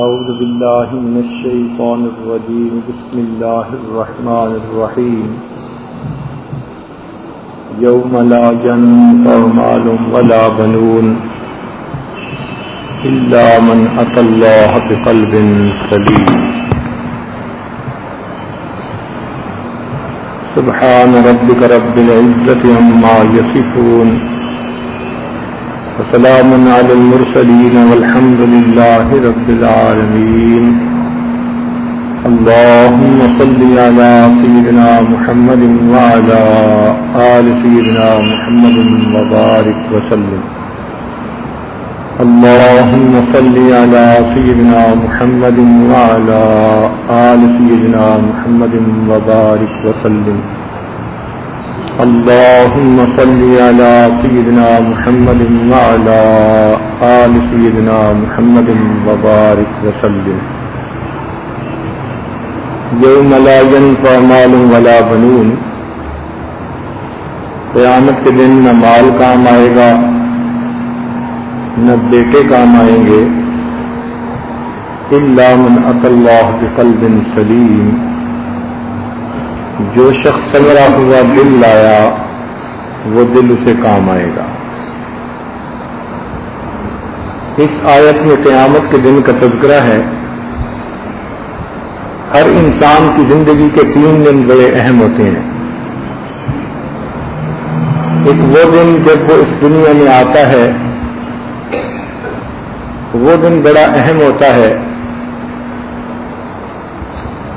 أعوذ بالله من الشيطان الرجيم بسم الله الرحمن الرحيم يوم لا جنف مال ولا بنون إلا من أتى الله بقلب سليم سبحان ربك رب العزة عما يصفون وسلام على على المرسلين والحمد لله رب العالمين اللهم صل سيدنا محمد وعلى وعلى آل آل سيدنا سيدنا سيدنا محمد محمد محمد وبارك وسلم اللهم صل على وبارك وسلم اللهم صل على سيدنا محمد وعلى آل سيدنا محمد وبارك وسلم يوم لا ينفع مال ولا بنون قیامت کے دن نہ مال کام آئے گا نہ بیٹے کام آئیں گے اللہ من اط اللہ بقلب سلیم جو شخص سمرا ہوا دل لایا وہ دل اسے کام آئے گا اس آیت میں قیامت کے دن کا تذکرہ ہے ہر انسان کی زندگی کے تین دن بڑے اہم ہوتے ہیں ایک وہ دن جب وہ اس دنیا میں آتا ہے وہ دن بڑا اہم ہوتا ہے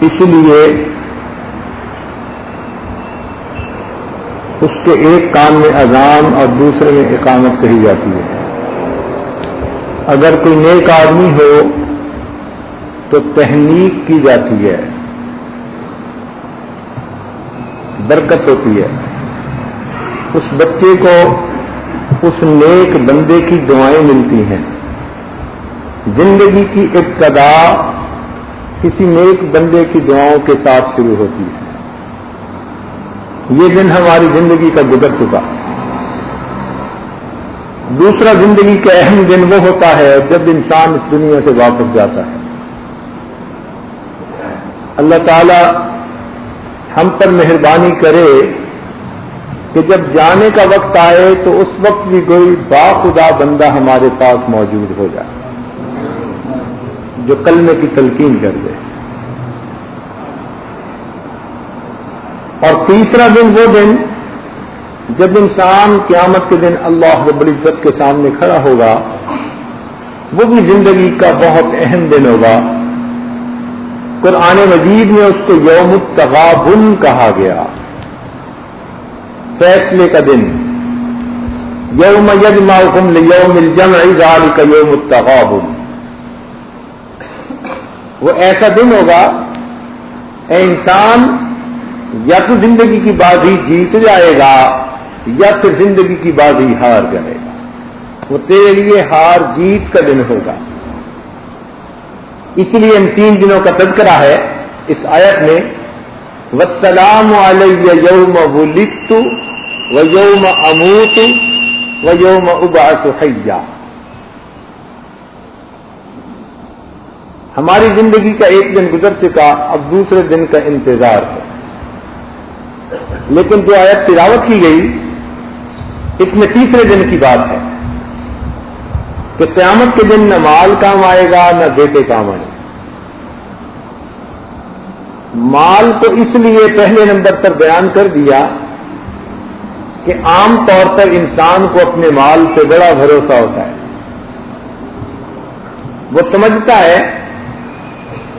اس لیے اس کے ایک کان میں اذان اور دوسرے میں اقامت کہی جاتی ہے اگر کوئی نیک آدمی ہو تو تحنیک کی جاتی ہے برکت ہوتی ہے اس بچے کو اس نیک بندے کی دعائیں ملتی ہیں زندگی کی ابتدا کسی نیک بندے کی دعاؤں کے ساتھ شروع ہوتی ہے یہ دن ہماری زندگی کا گزر چکا دوسرا زندگی کا اہم دن وہ ہوتا ہے جب انسان اس دنیا سے واپس جاتا ہے اللہ تعالی ہم پر مہربانی کرے کہ جب جانے کا وقت آئے تو اس وقت بھی کوئی باخدا بندہ ہمارے پاس موجود ہو جائے جو کلمے کی تلقین کر دے اور تیسرا دن وہ دن جب انسان قیامت کے دن اللہ رب العزت کے سامنے کھڑا ہوگا وہ بھی زندگی کا بہت اہم دن ہوگا قرآن مجید میں اس کو یوم التغابن کہا گیا فیصلے کا دن یوم ید ماحول یوم ازال کا یوم التغابن وہ ایسا دن ہوگا اے انسان یا تو زندگی کی بازی جیت جائے گا یا پھر زندگی کی بازی ہار جائے گا وہ تیرے لیے ہار جیت کا دن ہوگا اس لیے ان تین دنوں کا تذکرہ ہے اس آیت میں وسلام علیہ یوم اموت و یوم اباس ہماری زندگی کا ایک دن گزر چکا اب دوسرے دن کا انتظار ہے لیکن جو آیت تلاوت کی گئی اس میں تیسرے دن کی بات ہے کہ قیامت کے دن نہ مال کام آئے گا نہ بیٹے کام آئے گا مال کو اس لیے پہلے نمبر پر بیان کر دیا کہ عام طور پر انسان کو اپنے مال پہ بڑا بھروسہ ہوتا ہے وہ سمجھتا ہے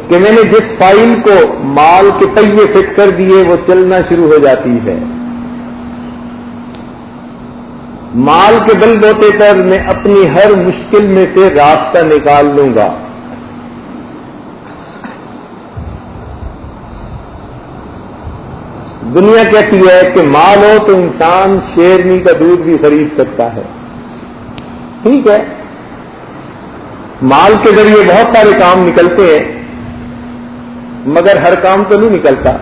کہ میں نے جس فائل کو مال کے پہیے فٹ کر دیے وہ چلنا شروع ہو جاتی ہے مال کے بل بوتے پر میں اپنی ہر مشکل میں سے رابطہ نکال لوں گا دنیا کہتی ہے کہ مال ہو تو انسان شیرنی کا دودھ بھی خرید سکتا ہے ٹھیک ہے مال کے ذریعے بہت سارے کام نکلتے ہیں مگر ہر کام تو نہیں نکلتا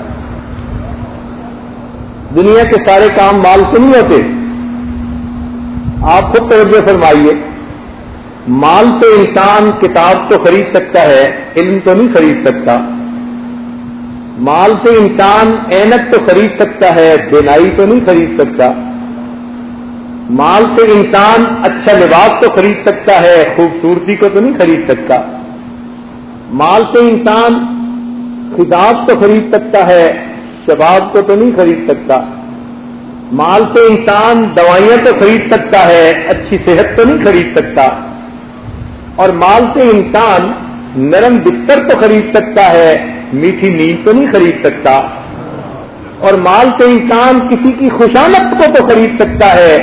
دنیا کے سارے کام مال سے نہیں ہوتے آپ خود توجہ فرمائیے مال تو انسان کتاب تو خرید سکتا ہے علم تو نہیں خرید سکتا مال سے انسان اینک تو خرید سکتا ہے بینائی تو نہیں خرید سکتا مال سے انسان اچھا لباس تو خرید سکتا ہے خوبصورتی کو تو نہیں خرید سکتا مال سے انسان خطاب تو خرید سکتا ہے شباب کو تو نہیں خرید سکتا مال سے انسان دوائیاں تو خرید سکتا ہے اچھی صحت تو نہیں خرید سکتا اور مال سے انسان نرم بستر تو خرید سکتا ہے میٹھی نیند تو نہیں خرید سکتا اور مال سے انسان کسی کی خوشامت کو تو خرید سکتا ہے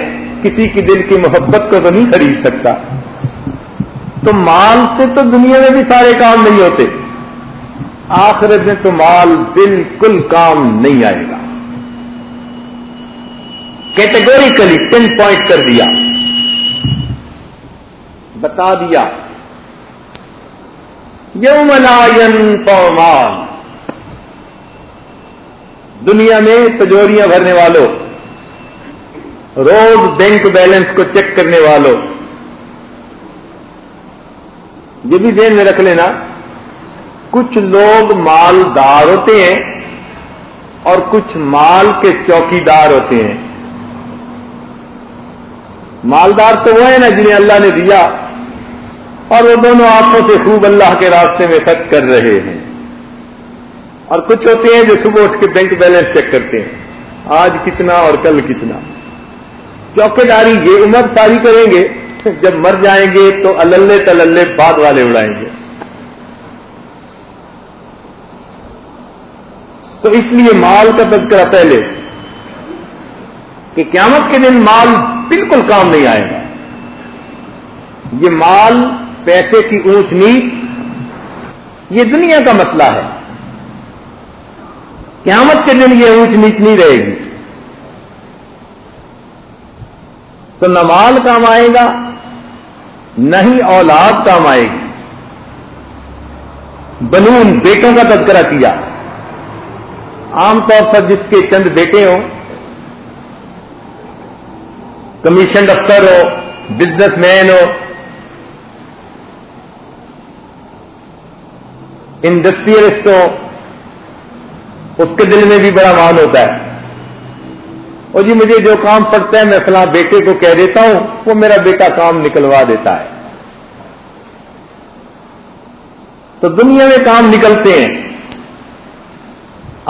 کسی کی دل کی محبت کو تو نہیں خرید سکتا تو مال سے تو دنیا میں بھی سارے کام نہیں ہوتے آخرت میں تو مال بالکل کام نہیں آئے گا کیٹیگوریکلی پن پوائنٹ کر دیا بتا دیا یوم پوان دنیا میں تجوریاں بھرنے والوں روز بینک بیلنس کو چیک کرنے والوں یہ بھی ذہن میں رکھ لینا کچھ لوگ مالدار ہوتے ہیں اور کچھ مال کے چوکی دار ہوتے ہیں مالدار تو وہ ہیں نا جنہیں اللہ نے دیا اور وہ دونوں آنکھوں سے خوب اللہ کے راستے میں خرچ کر رہے ہیں اور کچھ ہوتے ہیں جو صبح اٹھ کے بینک بیلنس چیک کرتے ہیں آج کتنا اور کل کتنا چوکے داری یہ عمر ساری کریں گے جب مر جائیں گے تو اللہ تللے بعد والے اڑائیں گے تو اس لیے مال کا تذکرہ پہلے کہ قیامت کے دن مال بالکل کام نہیں آئے گا یہ مال پیسے کی اونچ نیچ یہ دنیا کا مسئلہ ہے قیامت کے دن یہ اونچ نیچ نہیں رہے گی تو نہ مال کام آئے گا نہ ہی اولاد کام آئے گی بنون بیٹوں کا تذکرہ کیا عام طور پر جس کے چند بیٹے ہوں کمیشن افسر ہو بزنس مین ہو انڈسٹریلسٹ ہو اس کے دل میں بھی بڑا مان ہوتا ہے اور جی مجھے جو کام پڑتا ہے میں فلاں بیٹے کو کہہ دیتا ہوں وہ میرا بیٹا کام نکلوا دیتا ہے تو دنیا میں کام نکلتے ہیں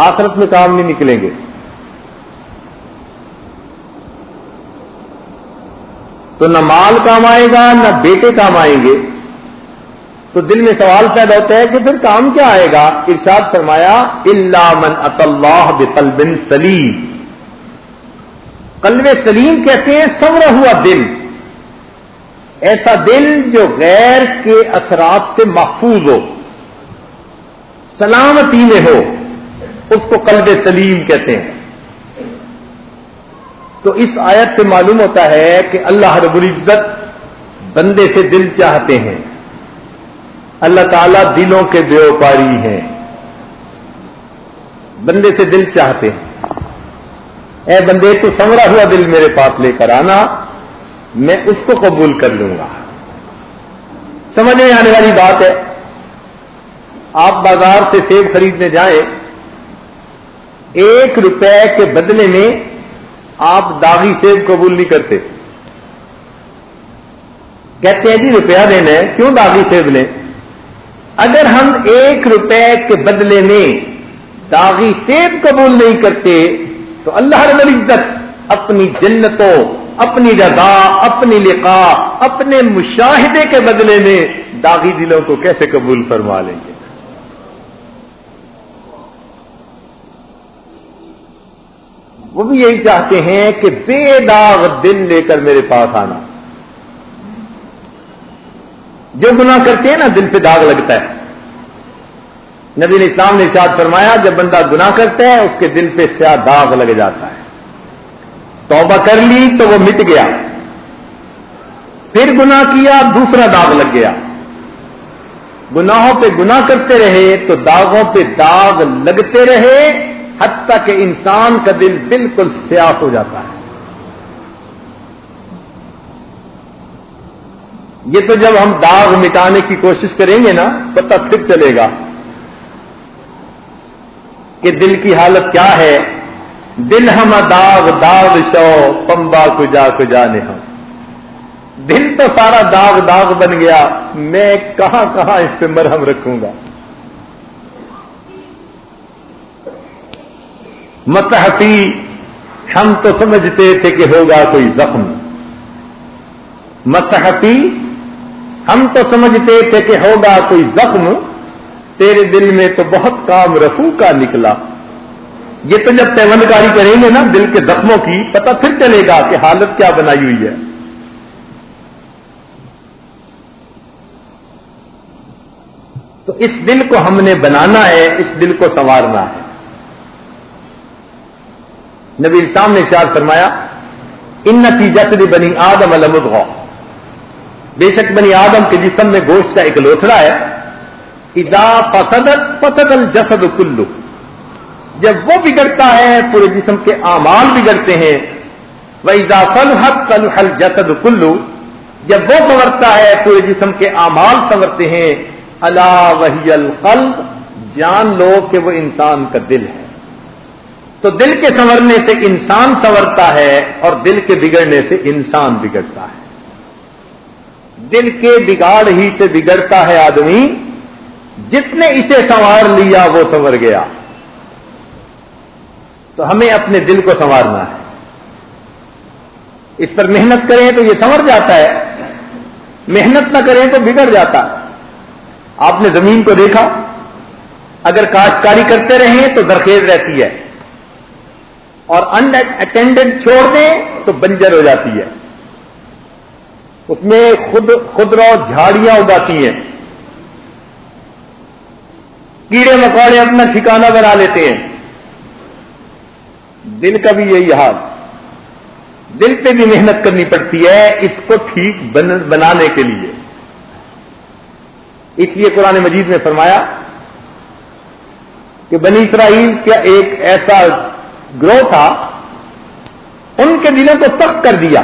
آخرت میں کام نہیں نکلیں گے تو نہ مال کام آئے گا نہ بیٹے کام آئیں گے تو دل میں سوال پیدا ہوتا ہے کہ پھر کام کیا آئے گا ارشاد فرمایا اللہ من اللہ بن سلیم کلو سلیم کہتے ہیں سورا ہوا دل ایسا دل جو غیر کے اثرات سے محفوظ ہو سلامتی میں ہو اس کو قلب سلیم کہتے ہیں تو اس آیت سے معلوم ہوتا ہے کہ اللہ رب العزت بندے سے دل چاہتے ہیں اللہ تعالی دلوں کے بیوپاری ہیں بندے سے دل چاہتے ہیں اے بندے تو سمرا ہوا دل میرے پاس لے کر آنا میں اس کو قبول کر لوں گا سمجھ میں آنے والی بات ہے آپ بازار سے سیب خریدنے جائیں ایک روپے کے بدلے میں آپ داغی سیب قبول نہیں کرتے کہتے ہیں جی روپیہ دینا ہے کیوں داغی سیب لیں اگر ہم ایک روپے کے بدلے میں داغی سیب قبول نہیں کرتے تو اللہ رب العزت اپنی جنتوں اپنی رضا اپنی لقاء اپنے مشاہدے کے بدلے میں داغی دلوں کو کیسے قبول فرما لیں گے وہ بھی یہی چاہتے ہیں کہ بے داغ دن لے کر میرے پاس آنا جو گنا کرتے ہیں نا دل پہ داغ لگتا ہے نبی نے اسلام نے ارشاد فرمایا جب بندہ گنا کرتا ہے اس کے دل پہ سیاہ داغ لگ جاتا ہے توبہ کر لی تو وہ مٹ گیا پھر گنا کیا دوسرا داغ لگ گیا گناہوں پہ گنا کرتے رہے تو داغوں پہ داغ لگتے رہے حتیٰ کہ انسان کا دل بالکل سیاہ ہو جاتا ہے یہ تو جب ہم داغ مٹانے کی کوشش کریں گے نا پتہ پھر چلے گا کہ دل کی حالت کیا ہے دل ہم داغ داغ شو جا کو کا نہ دل تو سارا داغ داغ بن گیا میں کہاں کہاں اس پہ مرہم رکھوں گا متحتی ہم تو سمجھتے تھے کہ ہوگا کوئی زخم متحتی ہم تو سمجھتے تھے کہ ہوگا کوئی زخم تیرے دل میں تو بہت کام رفو کا نکلا یہ تو جب کاری کریں گے نا دل کے زخموں کی پتہ پھر چلے گا کہ حالت کیا بنائی ہوئی ہے تو اس دل کو ہم نے بنانا ہے اس دل کو سنوارنا ہے نبی اسلام نے اشار فرمایا نتیجہ سے بنی آدم ہو بے شک بنی آدم کے جسم میں گوشت کا ایک لوتھڑا ہے ادا فسدت پسد الجسد کلو جب وہ بگڑتا ہے پورے جسم کے اعمال بگڑتے ہیں وہ ادا فلحت فلحل جسد کلو جب وہ سنورتا ہے پورے جسم کے اعمال سنورتے ہیں اللہ وحی القلب جان لو کہ وہ انسان کا دل ہے تو دل کے سنورنے سے انسان سنورتا ہے اور دل کے بگڑنے سے انسان بگڑتا ہے دل کے بگاڑ ہی سے بگڑتا ہے آدمی جس نے اسے سنوار لیا وہ سنور گیا تو ہمیں اپنے دل کو سنوارنا ہے اس پر محنت کریں تو یہ سنور جاتا ہے محنت نہ کریں تو بگڑ جاتا ہے آپ نے زمین کو دیکھا اگر کاشتکاری کرتے رہیں تو درخیز رہتی ہے اور ان اٹینڈنٹ چھوڑ دیں تو بنجر ہو جاتی ہے اس میں خود خود رو جھاڑیاں اگاتی ہیں کیڑے مکوڑے اپنا ٹھکانا بنا لیتے ہیں دل کا بھی یہی حال دل پہ بھی محنت کرنی پڑتی ہے اس کو ٹھیک بنانے کے لیے اس لیے قرآن مجید نے فرمایا کہ بنی اسرائیل کیا ایک ایسا گروہ تھا ان کے دلوں کو سخت کر دیا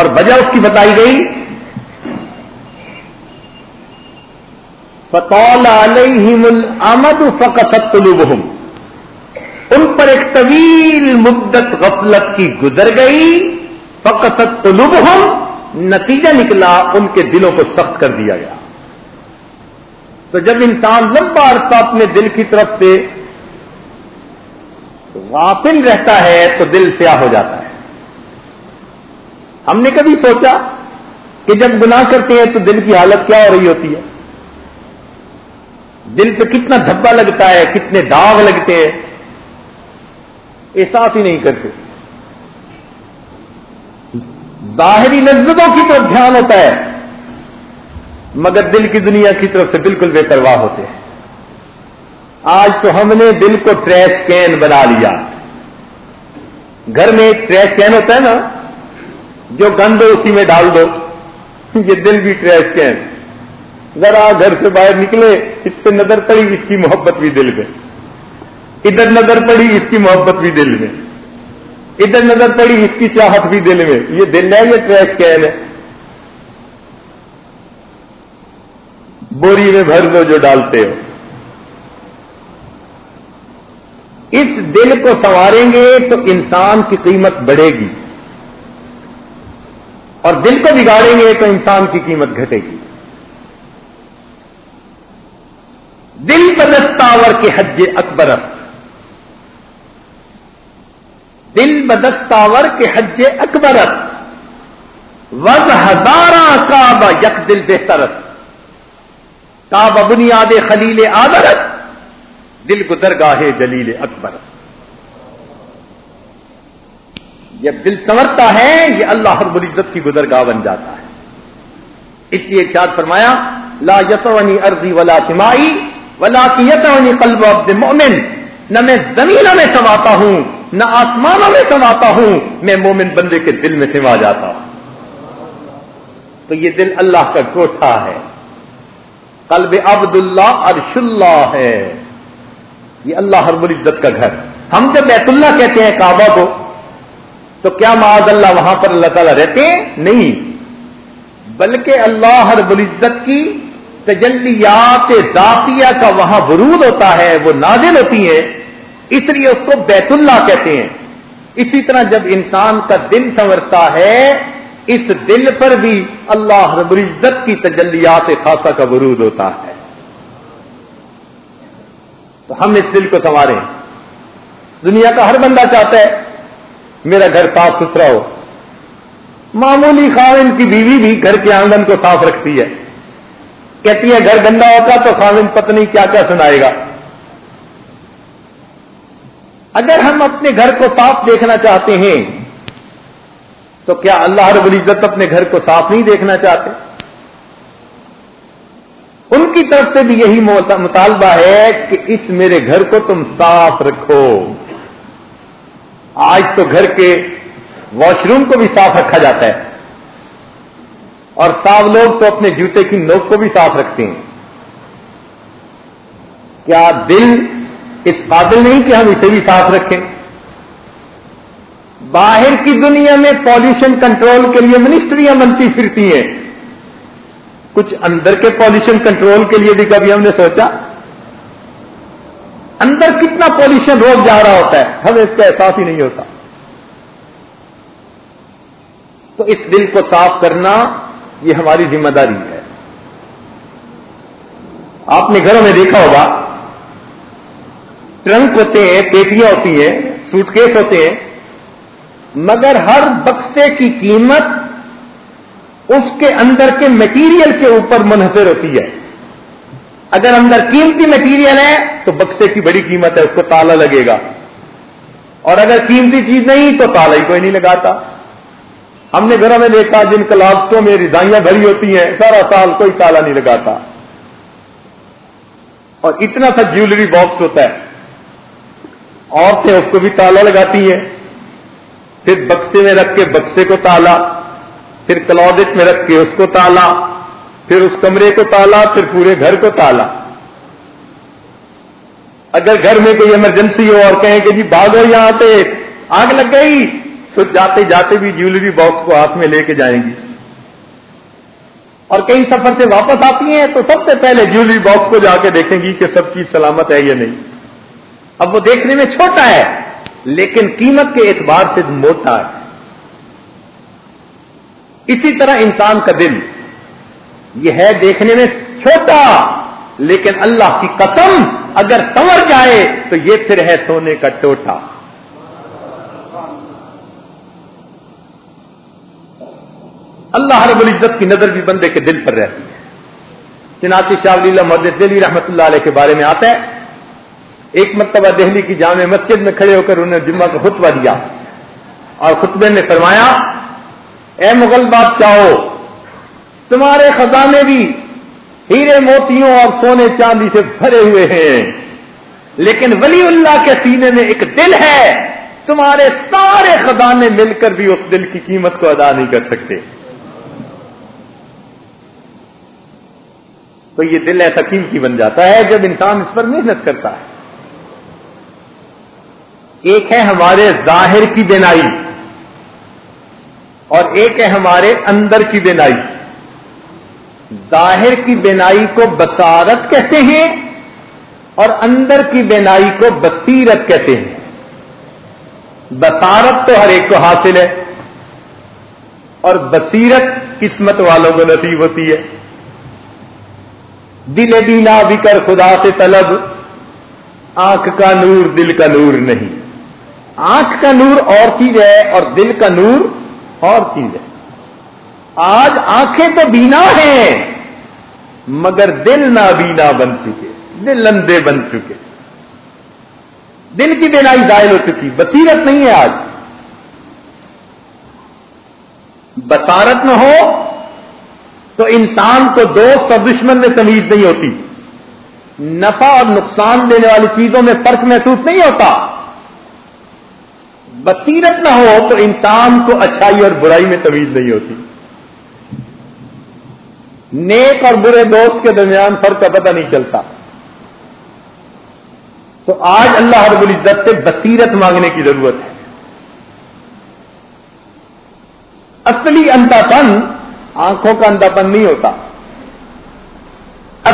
اور وجہ اس کی بتائی گئی الامد فقصت لوبہ ان پر ایک طویل مدت غفلت کی گزر گئی فقصت لبہ نتیجہ نکلا ان کے دلوں کو سخت کر دیا گیا تو جب انسان لمبا عرصہ اپنے دل کی طرف سے غافل رہتا ہے تو دل سیاہ ہو جاتا ہے ہم نے کبھی سوچا کہ جب گناہ کرتے ہیں تو دل کی حالت کیا ہو رہی ہوتی ہے دل پہ کتنا دھبا لگتا ہے کتنے داغ لگتے ہیں احساس ہی نہیں کرتے ظاہری لذتوں کی طرف دھیان ہوتا ہے مگر دل کی دنیا کی طرف سے بالکل بے پرواہ ہوتے ہیں آج تو ہم نے دل کو ٹریش کین بنا لیا گھر میں ایک ٹریش کین ہوتا ہے نا جو ہو اسی میں ڈال دو یہ دل بھی ٹریش کین ذرا گھر سے باہر نکلے اس پہ نظر پڑی اس کی محبت بھی دل میں ادھر نظر پڑی اس کی محبت بھی دل میں ادھر نظر پڑی اس کی چاہت بھی دل میں یہ دل ہے یہ ٹریش کین ہے بوری میں بھر دو جو ڈالتے ہو اس دل کو سواریں گے تو انسان کی قیمت بڑھے گی اور دل کو بگاڑیں گے تو انسان کی قیمت گھٹے گی دل بدستاور کے حج اکبر است دل بدستاور کے حج اکبر است وز ہزارہ کعبہ یک دل بےترس کعبہ بنیاد خلیل آدرت دل گزرگاہ جلیل اکبر یہ دل سنورتا ہے یہ اللہ رب العزت کی گزرگاہ بن جاتا ہے اس لیے چار فرمایا لا یسونی ارضی ولا سمائی ولا کی قلب عبد مومن نہ میں زمینوں میں سماتا ہوں نہ آسمانوں میں سماتا ہوں میں مومن بندے کے دل میں سما جاتا ہوں تو یہ دل اللہ کا کوٹھا ہے قلب عبد اللہ ارش اللہ ہے یہ اللہ ہرب العزت کا گھر ہم جب بیت اللہ کہتے ہیں کعبہ کو تو کیا معاذ اللہ وہاں پر اللہ تعالیٰ رہتے ہیں نہیں بلکہ اللہ حرب العزت کی تجلیات ذاتیہ کا وہاں ورود ہوتا ہے وہ نازل ہوتی ہیں اس لیے اس کو بیت اللہ کہتے ہیں اسی طرح جب انسان کا دل سنورتا ہے اس دل پر بھی اللہ رب العزت کی تجلیات خاصہ کا ورود ہوتا ہے تو ہم اس دل کو سنوارے دنیا کا ہر بندہ چاہتا ہے میرا گھر صاف ستھرا ہو معمولی خاوند کی بیوی بھی گھر کے آنگن کو صاف رکھتی ہے کہتی ہے گھر گندا ہوتا تو خاوند پتنی کیا کیا سنائے گا اگر ہم اپنے گھر کو صاف دیکھنا چاہتے ہیں تو کیا اللہ رب العزت اپنے گھر کو صاف نہیں دیکھنا چاہتے ان کی طرف سے بھی یہی مطالبہ ہے کہ اس میرے گھر کو تم صاف رکھو آج تو گھر کے واش روم کو بھی صاف رکھا جاتا ہے اور صاف لوگ تو اپنے جوتے کی نوک کو بھی صاف رکھتے ہیں کیا دل اس قابل نہیں کہ ہم اسے بھی صاف رکھیں باہر کی دنیا میں پالوشن کنٹرول کے لیے منسٹریاں بنتی پھرتی ہیں کچھ اندر کے پالوشن کنٹرول کے لیے بھی کبھی ہم نے سوچا اندر کتنا پالوشن روک جا رہا ہوتا ہے ہمیں اس کا احساس ہی نہیں ہوتا تو اس دل کو صاف کرنا یہ ہماری ذمہ داری ہے آپ نے گھروں میں دیکھا ہوگا ٹرنک ہوتے ہیں پیٹیاں ہوتی ہیں سوٹکیس ہوتے ہیں مگر ہر بکسے کی قیمت اس کے اندر کے میٹیریل کے اوپر منحصر ہوتی ہے اگر اندر قیمتی مٹیریل ہے تو بکسے کی بڑی قیمت ہے اس کو تالا لگے گا اور اگر قیمتی چیز نہیں تو تالا ہی کوئی نہیں لگاتا ہم نے گھروں میں دیکھا جن کلاوتوں میں رضائیاں بھری ہوتی ہیں سارا سال کوئی تالا نہیں لگاتا اور اتنا سا جیولری باکس ہوتا ہے عورتیں اس کو بھی تالا لگاتی ہیں پھر بکسے میں رکھ کے بکسے کو تالا پھر کلوج میں رکھ کے اس کو تالا پھر اس کمرے کو تالا پھر پورے گھر کو تالا اگر گھر میں کوئی ایمرجنسی ہو اور کہیں کہ جی بھاگو یہاں آتے آگ لگ گئی تو جاتے جاتے بھی جیولری باکس کو ہاتھ میں لے کے جائیں گی اور کئی سفر سے واپس آتی ہیں تو سب سے پہلے جیولری باکس کو جا کے دیکھیں گی کہ سب چیز سلامت ہے یا نہیں اب وہ دیکھنے میں چھوٹا ہے لیکن قیمت کے اعتبار سے موٹا ہے اسی طرح انسان کا دل یہ ہے دیکھنے میں چھوٹا لیکن اللہ کی قسم اگر سنور جائے تو یہ پھر ہے سونے کا ٹوٹا اللہ رب العزت کی نظر بھی بندے کے دل پر رہتی ہے چناتی شاہ اللہ مدد دلی رحمت اللہ علیہ کے بارے میں آتا ہے ایک مرتبہ دہلی کی جامع مسجد میں کھڑے ہو کر انہوں نے جمعہ کا خطبہ دیا اور خطبے نے فرمایا اے مغل بادشاہو تمہارے خزانے بھی ہیرے موتیوں اور سونے چاندی سے بھرے ہوئے ہیں لیکن ولی اللہ کے سینے میں ایک دل ہے تمہارے سارے خزانے مل کر بھی اس دل کی قیمت کو ادا نہیں کر سکتے تو یہ دل ایسا قیمتی بن جاتا ہے جب انسان اس پر محنت کرتا ہے ایک ہے ہمارے ظاہر کی بینائی اور ایک ہے ہمارے اندر کی بینائی ظاہر کی بینائی کو بسارت کہتے ہیں اور اندر کی بینائی کو بصیرت کہتے ہیں بصارت تو ہر ایک کو حاصل ہے اور بصیرت قسمت والوں کو نصیب ہوتی ہے دل دینا کر خدا سے طلب آنکھ کا نور دل کا نور نہیں آنکھ کا نور اور چیز ہے اور دل کا نور اور چیزیں آج آنکھیں تو بینا ہیں مگر دل نہ بینا بن چکے دل لندے بن چکے دل کی بینائی ظاہر ہو چکی بصیرت نہیں ہے آج بصارت نہ ہو تو انسان کو دوست اور دشمن میں تمیز نہیں ہوتی نفع اور نقصان دینے والی چیزوں میں فرق محسوس نہیں ہوتا بصیرت نہ ہو تو انسان کو اچھائی اور برائی میں طویل نہیں ہوتی نیک اور برے دوست کے درمیان فرق کا پتہ نہیں چلتا تو آج اللہ رب العزت سے بصیرت مانگنے کی ضرورت ہے اصلی انتاپن پن آنکھوں کا انداپن نہیں ہوتا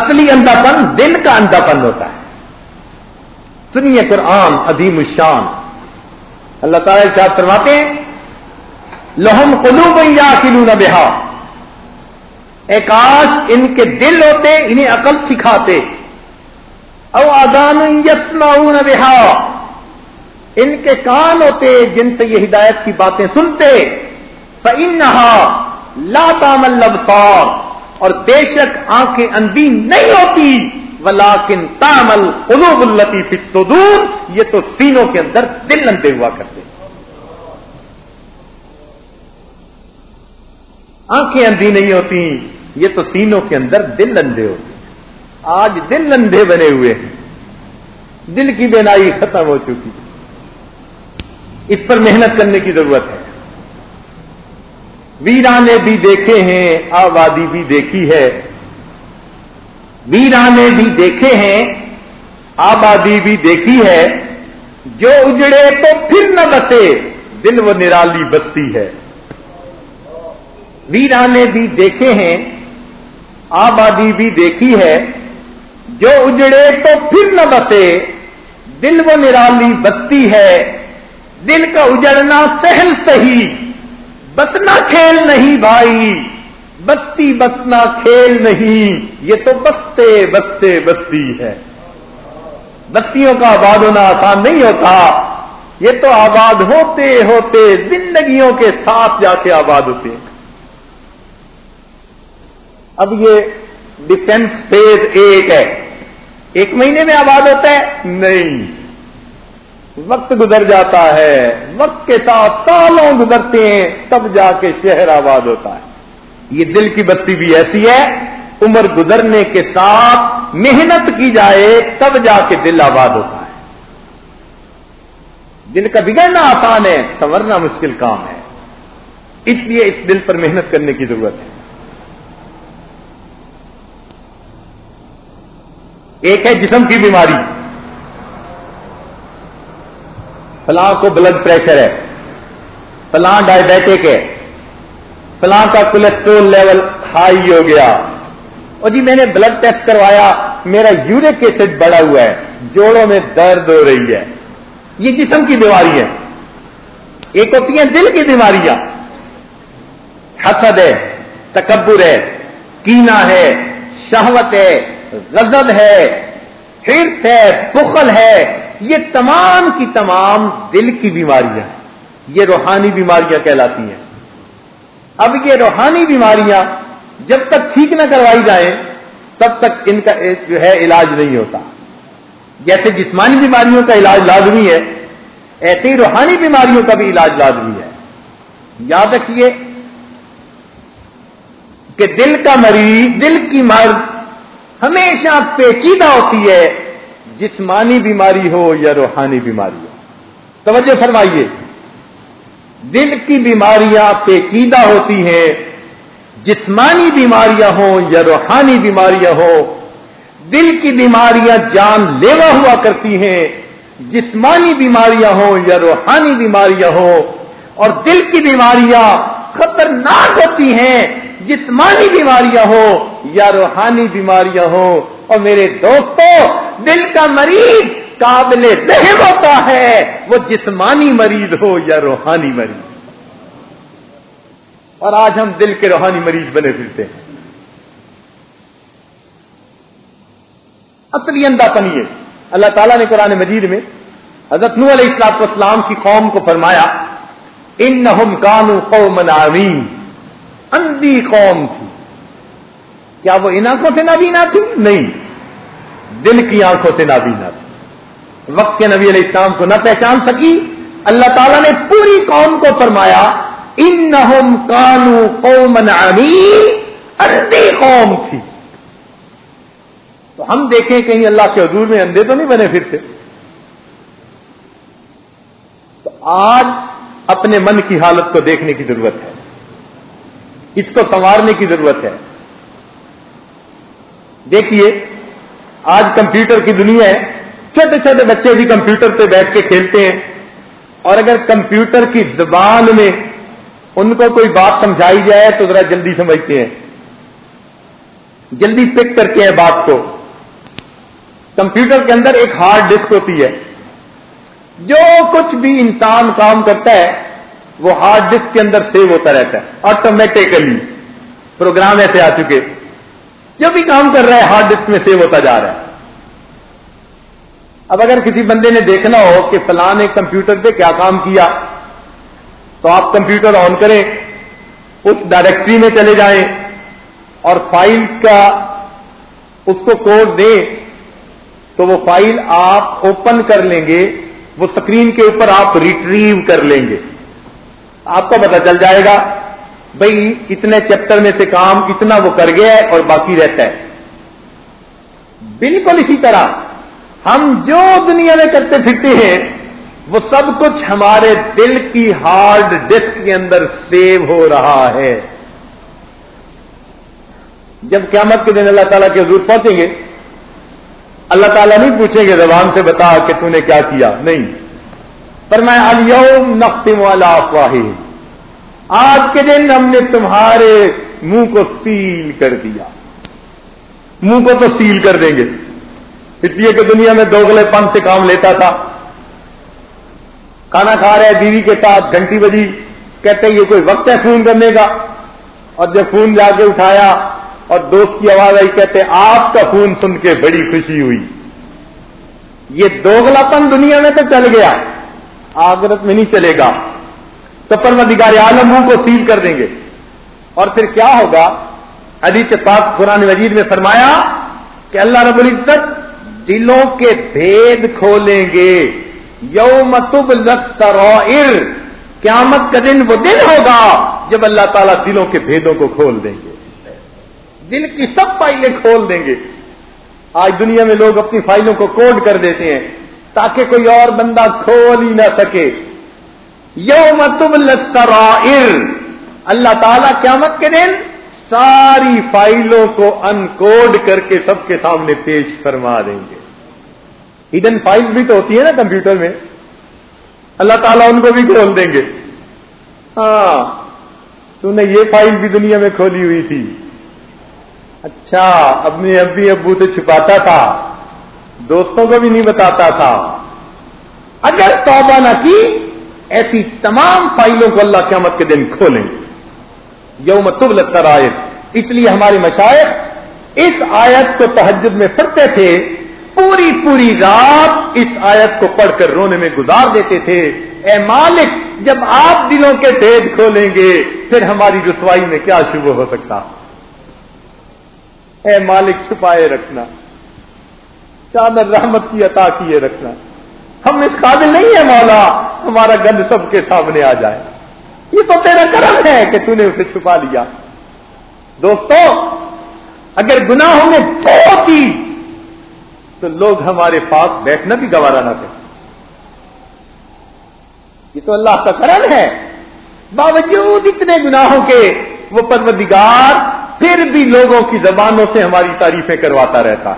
اصلی انداپن دل کا انداپن ہوتا ہے سنیے قرآن عظیم الشان اللہ تعالیٰ فرماتے ہیں لہم پلو کلو نہ بےا ایک ان کے دل ہوتے انہیں عقل سکھاتے او آزان بےحا ان کے کان ہوتے جن سے یہ ہدایت کی باتیں سنتے تو انہ لات لب اور بے شک آنکھیں اندھی نہیں ہوتی ولاکن تامل قلوب فتو دور یہ تو تینوں کے اندر دل اندے ہوا کرتے آنکھیں اندھی نہیں ہوتی یہ تو تینوں کے اندر دل اندھے ہوتے آج دل اندھے بنے ہوئے ہیں دل کی بینائی ختم ہو چکی اس پر محنت کرنے کی ضرورت ہے ویرانے بھی دیکھے ہیں آبادی بھی دیکھی ہے میرا نے بھی دیکھے ہیں آبادی بھی دیکھی ہے جو اجڑے تو پھر نہ بسے دل و نرالی بستی ہے میرا نے بھی دیکھے ہیں آبادی بھی دیکھی ہے جو اجڑے تو پھر نہ بسے دل و نرالی بستی ہے دل کا اجڑنا سہل سہی بسنا کھیل نہیں بھائی بستی بسنا کھیل نہیں یہ تو بستے بستے بستی ہے بستیوں کا آباد ہونا آسان نہیں ہوتا یہ تو آباد ہوتے ہوتے زندگیوں کے ساتھ جا کے آباد ہوتے ہیں اب یہ ڈیفینس فیز ایک ہے ایک مہینے میں آباد ہوتا ہے نہیں وقت گزر جاتا ہے وقت کے ساتھ سالوں گزرتے ہیں تب جا کے شہر آباد ہوتا ہے یہ دل کی بستی بھی ایسی ہے عمر گزرنے کے ساتھ محنت کی جائے تب جا کے دل آباد ہوتا ہے دل کا بگڑنا آسان ہے سنورنا مشکل کام ہے اس لیے اس دل پر محنت کرنے کی ضرورت ہے ایک ہے جسم کی بیماری فلاں کو بلڈ پریشر ہے فلاں ڈائبیٹک ہے فلاں کا کولیسٹرول لیول ہائی ہو گیا اور جی میں نے بلڈ ٹیسٹ کروایا میرا یورک ایسڈ بڑا ہوا ہے جوڑوں میں درد ہو رہی ہے یہ جسم کی بیماری ہے ایک ہوتی ہیں دل کی بیماریاں حسد ہے تکبر ہے کینا ہے شہوت ہے رزد ہے ہرس ہے بخل ہے یہ تمام کی تمام دل کی بیماریاں یہ روحانی بیماریاں کہلاتی ہیں اب یہ روحانی بیماریاں جب تک ٹھیک نہ کروائی جائیں تب تک ان کا جو ہے علاج نہیں ہوتا جیسے جسمانی بیماریوں کا علاج لازمی ہے ایسے ہی روحانی بیماریوں کا بھی علاج لازمی ہے یاد رکھیے کہ دل کا مریض دل کی مرض ہمیشہ پیچیدہ ہوتی ہے جسمانی بیماری ہو یا روحانی بیماری ہو توجہ فرمائیے دل کی بیماریاں پیچیدہ ہوتی ہیں جسمانی بیماریاں ہوں یا روحانی بیماریاں ہوں دل کی بیماریاں جان لیوا ہوا کرتی ہیں جسمانی بیماریاں ہوں یا روحانی بیماریاں ہوں اور دل کی بیماریاں خطرناک ہوتی ہیں جسمانی بیماریاں ہوں یا روحانی بیماریاں ہوں اور میرے دوستوں دل کا مریض قابل نہیں ہوتا ہے وہ جسمانی مریض ہو یا روحانی مریض اور آج ہم دل کے روحانی مریض بنے پھرتے ہیں اصلی اندھا پنی ہے اللہ تعالیٰ نے قرآن مجید میں حضرت نو علیہ السلاط اسلام کی قوم کو فرمایا ان نہ کانو قوم ناوین اندھی قوم تھی کیا وہ ان آنکھوں سے نابینا تھی نہیں دل کی آنکھوں سے نابینا تھی وقت کے نبی علیہ السلام کو نہ پہچان سکی اللہ تعالیٰ نے پوری قوم کو فرمایا کانو قوم تھی تو ہم دیکھیں کہیں اللہ کے حضور میں اندھے تو نہیں بنے پھر سے تو آج اپنے من کی حالت کو دیکھنے کی ضرورت ہے اس کو سنوارنے کی ضرورت ہے دیکھیے آج کمپیوٹر کی دنیا ہے چھوٹے چھوٹے بچے بھی کمپیوٹر پہ بیٹھ کے کھیلتے ہیں اور اگر کمپیوٹر کی زبان میں ان کو کوئی بات سمجھائی جائے تو ذرا جلدی سمجھتے ہیں جلدی پک کرتے ہیں بات کو کمپیوٹر کے اندر ایک ہارڈ ڈسک ہوتی ہے جو کچھ بھی انسان کام کرتا ہے وہ ہارڈ ڈسک کے اندر سیو ہوتا رہتا ہے آٹومیٹیکلی پروگرام ایسے آ چکے جو بھی کام کر رہا ہے ہارڈ ڈسک میں سیو ہوتا جا رہا ہے اب اگر کسی بندے نے دیکھنا ہو کہ فلاں نے کمپیوٹر پہ کیا کام کیا تو آپ کمپیوٹر آن کریں اس ڈائریکٹری میں چلے جائیں اور فائل کا اس کو کوڈ دیں تو وہ فائل آپ اوپن کر لیں گے وہ سکرین کے اوپر آپ ریٹریو کر لیں گے آپ کو پتا چل جائے گا بھئی اتنے چیپٹر میں سے کام اتنا وہ کر گیا ہے اور باقی رہتا ہے بالکل اسی طرح ہم جو دنیا میں کرتے پھرتے ہیں وہ سب کچھ ہمارے دل کی ہارڈ ڈسک کے اندر سیو ہو رہا ہے جب قیامت کے دن اللہ تعالیٰ کے حضور پہنچیں گے اللہ تعالیٰ نہیں پوچھیں گے زبان سے بتا کہ تم نے کیا کیا نہیں پر میں الوم نقطیم والا افواہ آج کے دن ہم نے تمہارے منہ کو سیل کر دیا منہ کو تو سیل کر دیں گے اس لیے کہ دنیا میں دوگلے پن سے کام لیتا تھا کھانا کھا رہے بیوی کے ساتھ گھنٹی بجی کہتے یہ کوئی وقت ہے فون کرنے کا اور جب فون جا کے اٹھایا اور دوست کی آواز آئی کہتے آپ کا فون سن کے بڑی خوشی ہوئی یہ دوگلا پن دنیا میں تو چل گیا آگرت میں نہیں چلے گا تو پر ادھکاری عالم منہ کو سیل کر دیں گے اور پھر کیا ہوگا علی کے پاک قرآن مجید میں فرمایا کہ اللہ رب العزت دلوں کے بھید کھولیں گے تب لر قیامت کا دن وہ دن ہوگا جب اللہ تعالیٰ دلوں کے بھیدوں کو کھول دیں گے دل کی سب فائلیں کھول دیں گے آج دنیا میں لوگ اپنی فائلوں کو کوڈ کر دیتے ہیں تاکہ کوئی اور بندہ کھول ہی نہ سکے یو تب لو اللہ تعالیٰ قیامت کے دن ساری فائلوں کو ان کوڈ کر کے سب کے سامنے پیش فرما دیں گے ہڈن فائل بھی تو ہوتی ہے نا کمپیوٹر میں اللہ تعالیٰ ان کو بھی کھول دیں گے ہاں تو نے یہ فائل بھی دنیا میں کھولی ہوئی تھی اچھا اپنے ابھی ابو سے چھپاتا تھا دوستوں کو بھی نہیں بتاتا تھا اگر توبہ نہ کی ایسی تمام فائلوں کو اللہ قیامت کے دن کھولیں گے یوم تب لائن اس لیے ہماری مشائق اس آیت کو تحجد میں پڑھتے تھے پوری پوری رات اس آیت کو پڑھ کر رونے میں گزار دیتے تھے اے مالک جب آپ دلوں کے ٹھیک کھولیں گے پھر ہماری رسوائی میں کیا شروع ہو سکتا اے مالک چھپائے رکھنا چادر رحمت کی عطا کیے رکھنا ہم اس قابل نہیں ہیں مولا ہمارا گند سب کے سامنے آ جائے یہ تو تیرا کرم ہے کہ تو نے اسے چھپا لیا دوستو اگر گناہوں میں بہت ہی تو لوگ ہمارے پاس بیٹھنا بھی گوارا نہ یہ تو اللہ کا کرم ہے باوجود اتنے گناہوں کے وہ پروردگار پھر بھی لوگوں کی زبانوں سے ہماری تعریفیں کرواتا رہتا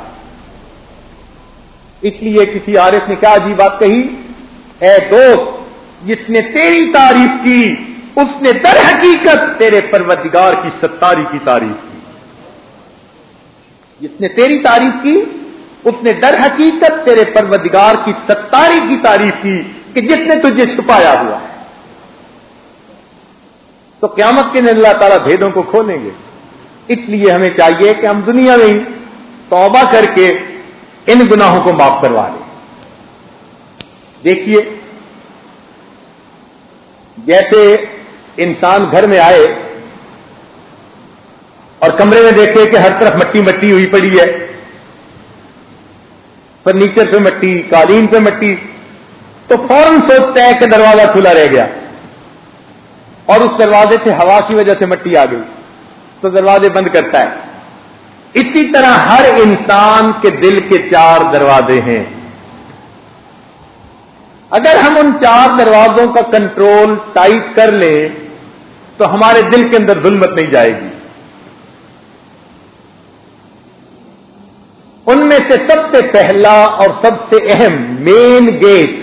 اس لیے کسی عارف نے کیا عجیب بات کہی اے دوست جس نے تیری تعریف کی اس نے در حقیقت تیرے پروردگار کی ستاری کی تعریف کی جس نے تیری تعریف کی اس نے در حقیقت تیرے پروردگار کی ستاری کی تعریف کی کہ جس نے تجھے چھپایا ہوا ہے تو قیامت کے اللہ تعالیٰ بھیدوں کو کھولیں گے اس لیے ہمیں چاہیے کہ ہم دنیا میں توبہ کر کے ان گناہوں کو معاف کروا دیں دیکھیے جیسے انسان گھر میں آئے اور کمرے میں دیکھے کہ ہر طرف مٹی مٹی ہوئی پڑی ہے فرنیچر پہ مٹی قالین پہ مٹی تو فوراً سوچتے ہیں کہ دروازہ کھلا رہ گیا اور اس دروازے سے ہوا کی وجہ سے مٹی آ گئی تو دروازے بند کرتا ہے اسی طرح ہر انسان کے دل کے چار دروازے ہیں اگر ہم ان چار دروازوں کا کنٹرول ٹائٹ کر لیں تو ہمارے دل کے اندر ظلمت نہیں جائے گی ان میں سے سب سے پہلا اور سب سے اہم مین گیٹ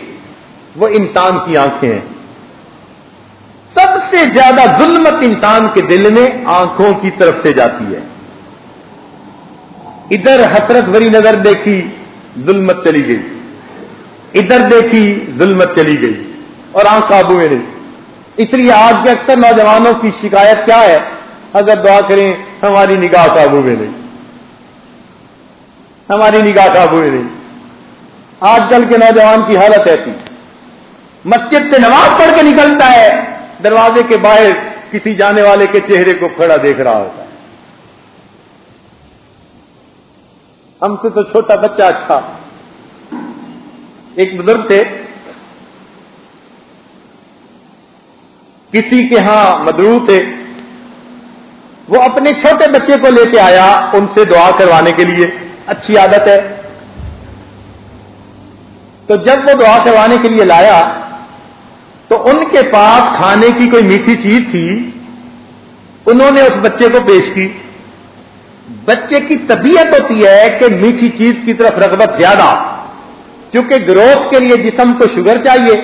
وہ انسان کی آنکھیں ہیں سب سے زیادہ ظلمت انسان کے دل میں آنکھوں کی طرف سے جاتی ہے ادھر حسرت بری نظر دیکھی ظلمت چلی گئی ادھر دیکھی ظلمت چلی گئی اور آنکھ قابو میں نہیں اس لیے آج کے اکثر نوجوانوں کی شکایت کیا ہے اگر دعا کریں ہماری نگاہ قابو میں نہیں ہماری نگاہ قابو میں نہیں آج کل کے نوجوان کی حالت ایسی مسجد سے نماز پڑھ کے نکلتا ہے دروازے کے باہر کسی جانے والے کے چہرے کو کھڑا دیکھ رہا ہوتا ہے ہم سے تو چھوٹا بچہ اچھا ایک بزرگ تھے کسی کے ہاں مدرو تھے وہ اپنے چھوٹے بچے کو لے کے آیا ان سے دعا کروانے کے لیے اچھی عادت ہے تو جب وہ دعا کروانے کے لیے لایا تو ان کے پاس کھانے کی کوئی میٹھی چیز تھی انہوں نے اس بچے کو پیش کی بچے کی طبیعت ہوتی ہے کہ میٹھی چیز کی طرف رغبت زیادہ کیونکہ گروتھ کے لیے جسم کو شوگر چاہیے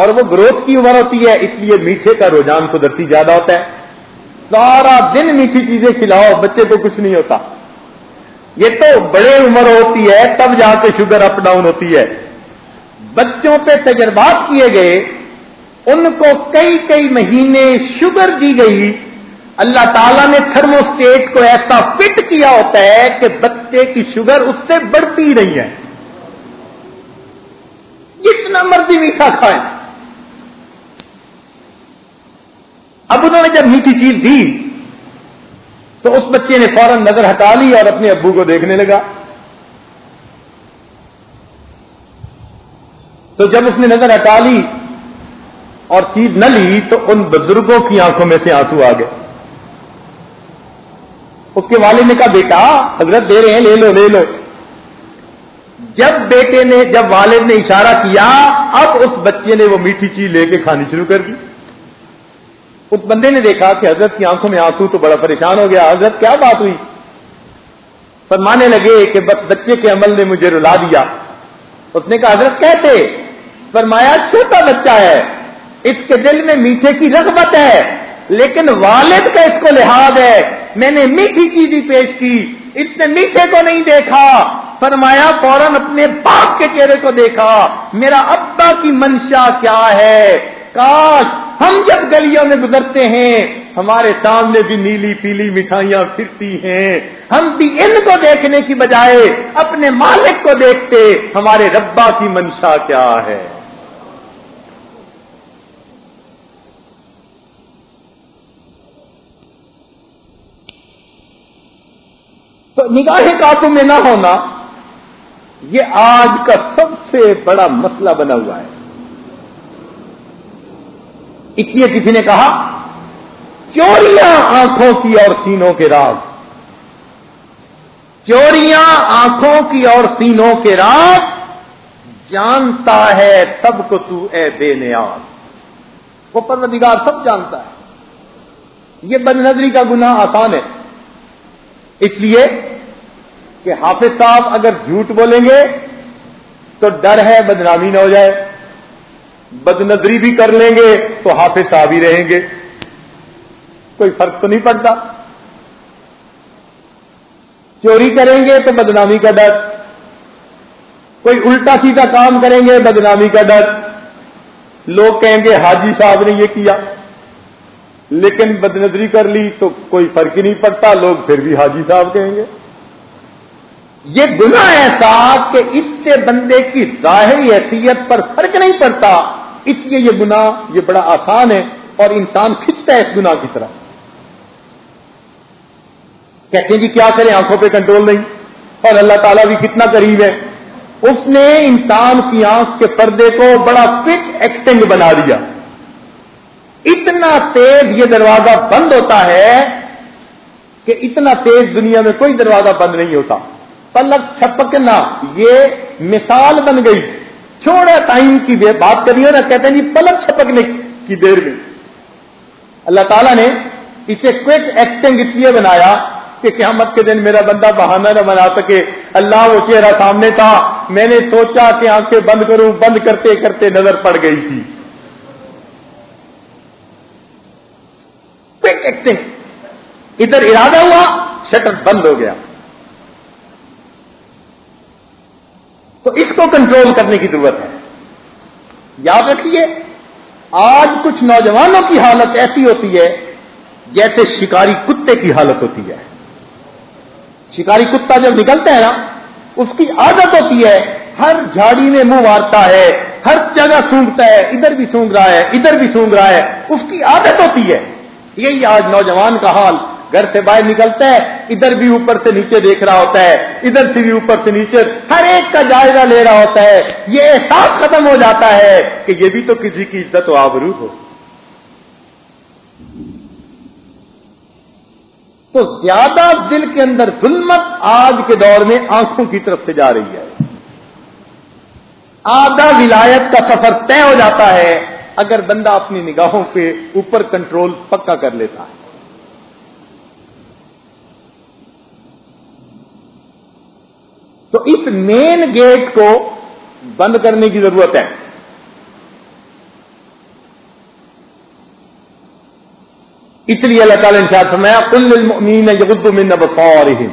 اور وہ گروتھ کی عمر ہوتی ہے اس لیے میٹھے کا رجحان قدرتی زیادہ ہوتا ہے سارا دن میٹھی چیزیں کھلاؤ بچے کو کچھ نہیں ہوتا یہ تو بڑے عمر ہوتی ہے تب جا کے شوگر اپ ڈاؤن ہوتی ہے بچوں پہ تجربات کیے گئے ان کو کئی کئی مہینے شوگر دی گئی اللہ تعالیٰ نے تھرموسٹیٹ کو ایسا فٹ کیا ہوتا ہے کہ بچے کی شوگر اس سے بڑھتی رہی ہے جتنا مرضی میٹھا کھائیں اب انہوں نے جب میٹھی چیز دی تو اس بچے نے فوراً نظر ہٹا لی اور اپنے ابو کو دیکھنے لگا تو جب اس نے نظر ہٹا لی اور چیز نہ لی تو ان بزرگوں کی آنکھوں میں سے آنسو آ گئے اس کے والد نے کہا بیٹا حضرت دے رہے ہیں لے لو لے لو جب بیٹے نے جب والد نے اشارہ کیا اب اس بچے نے وہ میٹھی چیز لے کے کھانی شروع کر دی اس بندے نے دیکھا کہ حضرت کی آنکھوں میں آنسو تو بڑا پریشان ہو گیا حضرت کیا بات ہوئی فرمانے لگے کہ بچے کے عمل نے مجھے رلا دیا اس نے کہا حضرت کہتے فرمایا چھوٹا بچہ ہے اس کے دل میں میٹھے کی رغبت ہے لیکن والد کا اس کو لحاظ ہے میں نے میٹھی چیزیں پیش کی اس نے میٹھے کو نہیں دیکھا فرمایا فوراً اپنے باپ کے چہرے کو دیکھا میرا ابا کی منشا کیا ہے کاش ہم جب گلیوں میں گزرتے ہیں ہمارے سامنے بھی نیلی پیلی مٹھائیاں پھرتی ہیں ہم بھی ان کو دیکھنے کی بجائے اپنے مالک کو دیکھتے ہمارے ربا کی منشا کیا ہے تو نگاہ کاتوں میں نہ ہونا یہ آج کا سب سے بڑا مسئلہ بنا ہوا ہے اس لیے کسی نے کہا چوریاں آنکھوں کی اور سینوں کے راز چوریاں آنکھوں کی اور سینوں کے راز جانتا ہے سب کو تو اے بے نیاز وہ پروردگار سب جانتا ہے یہ بد نظری کا گناہ آسان ہے اس لیے کہ حافظ صاحب اگر جھوٹ بولیں گے تو ڈر ہے بدنامی نہ ہو جائے بد نظری بھی کر لیں گے تو حافظ صاحب ہی رہیں گے کوئی فرق تو نہیں پڑتا چوری کریں گے تو بدنامی کا ڈر کوئی الٹا سیدھا کام کریں گے بدنامی کا ڈر لوگ کہیں گے حاجی صاحب نے یہ کیا لیکن نظری کر لی تو کوئی فرق ہی نہیں پڑتا لوگ پھر بھی حاجی صاحب کہیں گے یہ ہے ایسا کہ اس سے بندے کی ظاہری حیثیت پر فرق نہیں پڑتا اس لیے یہ گنا یہ بڑا آسان ہے اور انسان کھچتا ہے اس گنا کی طرح کہتے ہیں جی کیا کریں آنکھوں پہ کنٹرول نہیں اور اللہ تعالیٰ بھی کتنا قریب ہے اس نے انسان کی آنکھ کے پردے کو بڑا فٹ ایکٹنگ بنا دیا اتنا تیز یہ دروازہ بند ہوتا ہے کہ اتنا تیز دنیا میں کوئی دروازہ بند نہیں ہوتا پلک چھپکنا یہ مثال بن گئی چھوڑا ٹائم کی بات کریے ہے کہتے کہتے جی پلک چھپکنے کی دیر میں اللہ تعالیٰ نے اسے ایکٹنگ اس لیے بنایا کہ قیامت کے دن میرا بندہ بہانہ نہ بنا سکے اللہ وہ چہرہ سامنے تھا میں نے سوچا کہ آنکھیں بند کروں بند کرتے کرتے نظر پڑ گئی تھی ایکٹنگ ادھر ارادہ ہوا شٹر بند ہو گیا تو اس کو کنٹرول کرنے کی ضرورت ہے یاد رکھیے آج کچھ نوجوانوں کی حالت ایسی ہوتی ہے جیسے شکاری کتے کی حالت ہوتی ہے شکاری کتا جب نکلتا ہے نا اس کی عادت ہوتی ہے ہر جھاڑی میں منہ مارتا ہے ہر جگہ سونگتا ہے ادھر بھی سونگ رہا ہے ادھر بھی سونگ رہا ہے اس کی عادت ہوتی ہے یہی آج نوجوان کا حال گھر سے باہر نکلتا ہے ادھر بھی اوپر سے نیچے دیکھ رہا ہوتا ہے ادھر سے بھی اوپر سے نیچے ہر ایک کا جائزہ لے رہا ہوتا ہے یہ احساس ختم ہو جاتا ہے کہ یہ بھی تو کسی کی عزت و آبرو ہو تو زیادہ دل کے اندر ظلمت آج کے دور میں آنکھوں کی طرف سے جا رہی ہے آدھا ولایت کا سفر طے ہو جاتا ہے اگر بندہ اپنی نگاہوں پہ اوپر کنٹرول پکا کر لیتا ہے تو اس مین گیٹ کو بند کرنے کی ضرورت ہے اس لیے اللہ تعالیٰ فرمایا کل المؤمنین یغمن من ہی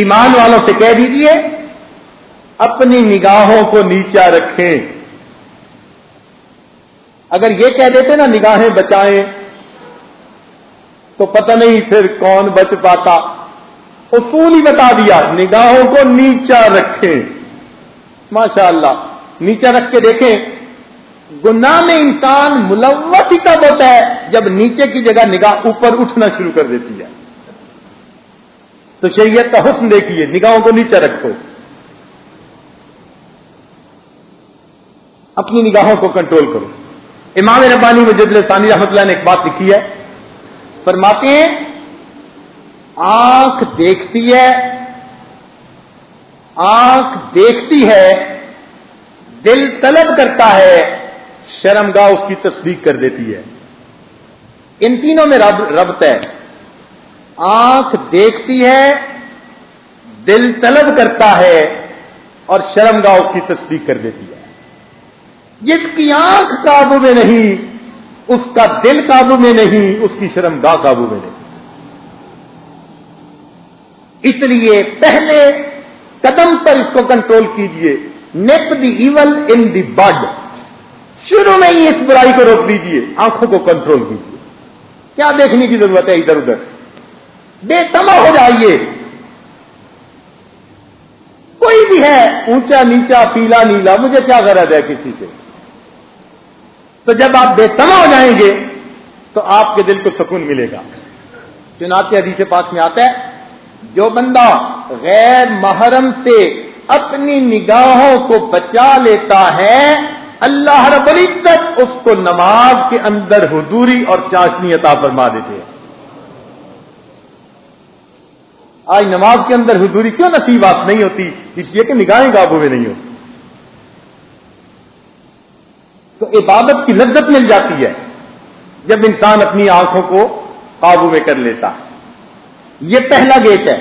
ایمان والوں سے کہہ دیجیے اپنی نگاہوں کو نیچا رکھیں اگر یہ کہہ دیتے نا نگاہیں بچائیں تو پتہ نہیں پھر کون بچ پاتا اصول ہی بتا دیا نگاہوں کو نیچا رکھیں ماشاء اللہ نیچا رکھ کے دیکھیں گناہ میں انسان ملوث ہی تب ہوتا ہے جب نیچے کی جگہ نگاہ اوپر اٹھنا شروع کر دیتی ہے تو شریعت کا حسن دیکھیے نگاہوں کو نیچا رکھو اپنی نگاہوں کو کنٹرول کرو امام ربانی مجد ثانی رحمۃ اللہ نے ایک بات لکھی ہے فرماتے ہیں آنکھ دیکھتی ہے آنکھ دیکھتی ہے دل طلب کرتا ہے شرم گاہ اس کی تصدیق کر دیتی ہے ان تینوں میں ربط ہے آنکھ دیکھتی ہے دل طلب کرتا ہے اور شرم گاہ اس کی تصدیق کر دیتی ہے جس کی آنکھ قابو میں نہیں اس کا دل قابو میں نہیں اس کی شرم گاہ قابو میں نہیں اس لیے پہلے قدم پر اس کو کنٹرول کیجئے نیپ دی ایون ان دی بڈ شروع میں ہی اس برائی کو روک دیجئے آنکھوں کو کنٹرول کیجئے کیا دیکھنے کی ضرورت ہے ادھر ادھر بے تما ہو جائیے کوئی بھی ہے اونچا نیچا پیلا نیلا مجھے کیا غرض ہے کسی سے تو جب آپ بے تما ہو جائیں گے تو آپ کے دل کو سکون ملے گا چنانچہ کے ادیسے پاس میں آتا ہے جو بندہ غیر محرم سے اپنی نگاہوں کو بچا لیتا ہے اللہ رب العزت اس کو نماز کے اندر حضوری اور چاشنی عطا فرما دیتے ہیں آج نماز کے اندر حضوری کیوں نصیب آپ نہیں ہوتی اس لیے کہ نگاہیں قابو میں نہیں ہوتی تو عبادت کی لذت مل جاتی ہے جب انسان اپنی آنکھوں کو قابو میں کر لیتا ہے یہ پہلا گیٹ ہے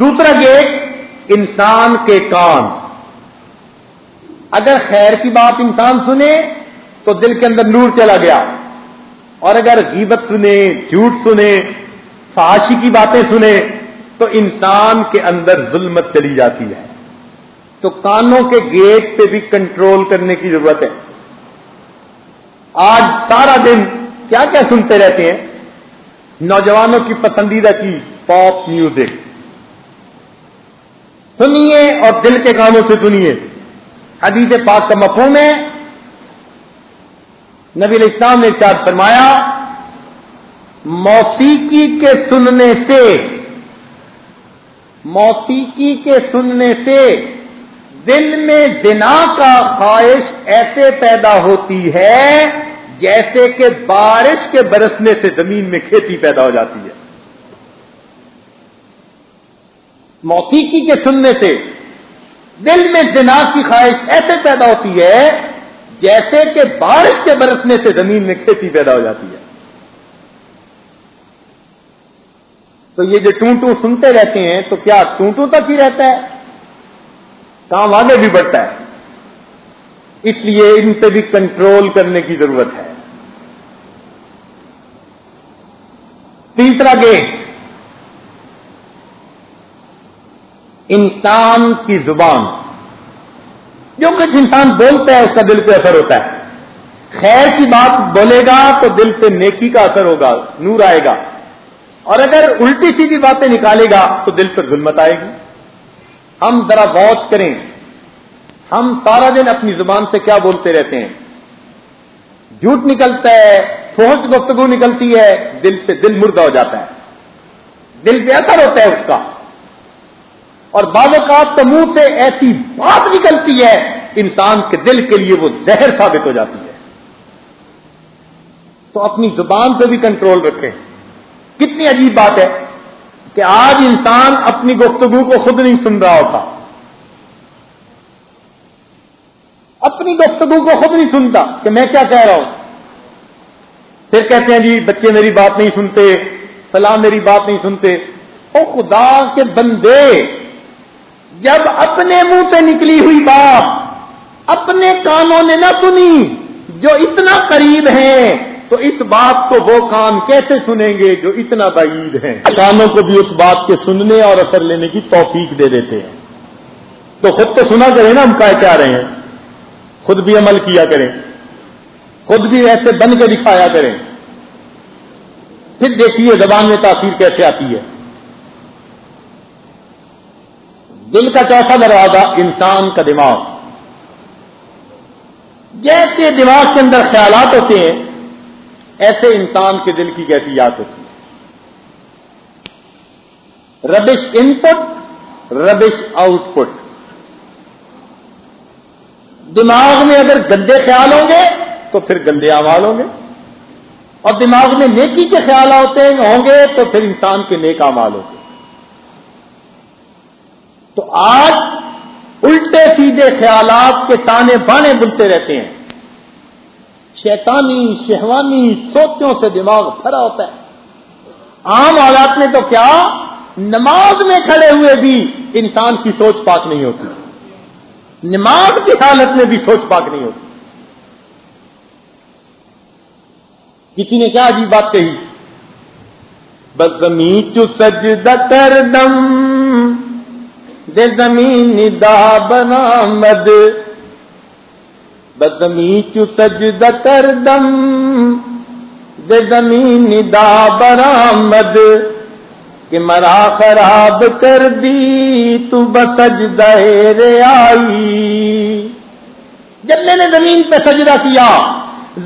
دوسرا گیٹ انسان کے کان اگر خیر کی بات انسان سنے تو دل کے اندر نور چلا گیا اور اگر غیبت سنے جھوٹ سنے فحاشی کی باتیں سنے تو انسان کے اندر ظلمت چلی جاتی ہے تو کانوں کے گیٹ پہ بھی کنٹرول کرنے کی ضرورت ہے آج سارا دن کیا کیا سنتے رہتے ہیں نوجوانوں کی پسندیدہ کی پاپ میوزک سنیے اور دل کے کاموں سے سنیے حدیث پاک کا مفہوم ہے نبی علیہ السلام نے چار فرمایا موسیقی کے سننے سے موسیقی کے سننے سے دل میں جنا کا خواہش ایسے پیدا ہوتی ہے جیسے کہ بارش کے برسنے سے زمین میں کھیتی پیدا ہو جاتی ہے موسیقی کے سننے سے دل میں دنگ کی خواہش ایسے پیدا ہوتی ہے جیسے کہ بارش کے برسنے سے زمین میں کھیتی پیدا ہو جاتی ہے تو یہ جو ٹوٹو سنتے رہتے ہیں تو کیا ٹوٹو تک ہی رہتا ہے کام آگے بھی بڑھتا ہے اس لیے ان پہ بھی کنٹرول کرنے کی ضرورت ہے تیسرا گیٹ انسان کی زبان جو کچھ انسان بولتا ہے اس کا دل پہ اثر ہوتا ہے خیر کی بات بولے گا تو دل پہ نیکی کا اثر ہوگا نور آئے گا اور اگر الٹی سیدھی باتیں نکالے گا تو دل پہ ظلمت آئے گی ہم ذرا واچ کریں ہم سارا دن اپنی زبان سے کیا بولتے رہتے ہیں جھوٹ نکلتا ہے فوج گفتگو نکلتی ہے دل پہ دل مردہ ہو جاتا ہے دل پہ اثر ہوتا ہے اس کا اور بعض اوقات تو منہ سے ایسی بات نکلتی ہے انسان کے دل کے لیے وہ زہر ثابت ہو جاتی ہے تو اپنی زبان پہ بھی کنٹرول رکھیں کتنی عجیب بات ہے کہ آج انسان اپنی گفتگو کو خود نہیں سن رہا ہوتا اپنی گفتگو کو خود نہیں سنتا کہ میں کیا کہہ رہا ہوں پھر کہتے ہیں جی بچے میری بات نہیں سنتے فلاں میری بات نہیں سنتے او خدا کے بندے جب اپنے منہ سے نکلی ہوئی بات اپنے کانوں نے نہ سنی جو اتنا قریب ہیں تو اس بات کو وہ کان کیسے سنیں گے جو اتنا بعید ہیں کانوں کو بھی اس بات کے سننے اور اثر لینے کی توفیق دے دیتے ہیں تو خود تو سنا کریں نا ہم کہہ کیا رہے ہیں خود بھی عمل کیا کریں خود بھی ایسے بن کے دکھایا کریں پھر دیکھیے زبان میں تاثیر کیسے آتی ہے دل کا چوتھا دروازہ انسان کا دماغ جیسے دماغ کے اندر خیالات ہوتے ہیں ایسے انسان کے دل کی کیسی یاد ہوتی ہے ربش ان پٹ ربش آؤٹ پٹ دماغ میں اگر گندے خیال ہوں گے تو پھر گندے احمد ہوں گے اور دماغ میں نیکی کے خیال ہوتے ہوں گے تو پھر انسان کے نیک نیکا ہوں گے تو آج الٹے سیدھے خیالات کے تانے بانے بنتے رہتے ہیں شیطانی شہوانی سوچوں سے دماغ بھرا ہوتا ہے عام حالات میں تو کیا نماز میں کھڑے ہوئے بھی انسان کی سوچ پاک نہیں ہوتی نماز کی حالت میں بھی سوچ پاک نہیں ہوتی کسی نے کیا عجیب بات کہی بس بدمی چ سج در دمین درامد بدمی چو سج در دم بنا دا کہ مرا خراب کر دی تو بسجدہ دیر آئی میں نے زمین پہ سجدہ کیا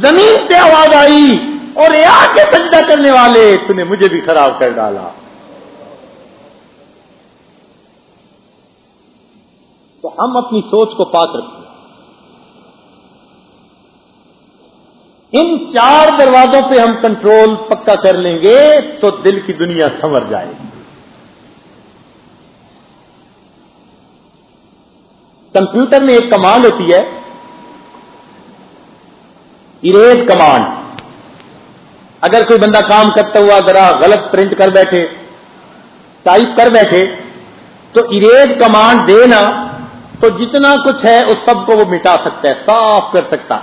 زمین سے آواز آئی اور کے سجدہ کرنے والے تم نے مجھے بھی خراب کر ڈالا تو ہم اپنی سوچ کو پاک رکھیں ان چار دروازوں پہ ہم کنٹرول پکا کر لیں گے تو دل کی دنیا سنور جائے گی کمپیوٹر میں ایک کمانڈ ہوتی ہے اریز کمانڈ اگر کوئی بندہ کام کرتا ہوا ذرا غلط پرنٹ کر بیٹھے ٹائپ کر بیٹھے تو اریز کمانڈ دینا تو جتنا کچھ ہے اس سب کو وہ مٹا سکتا ہے صاف کر سکتا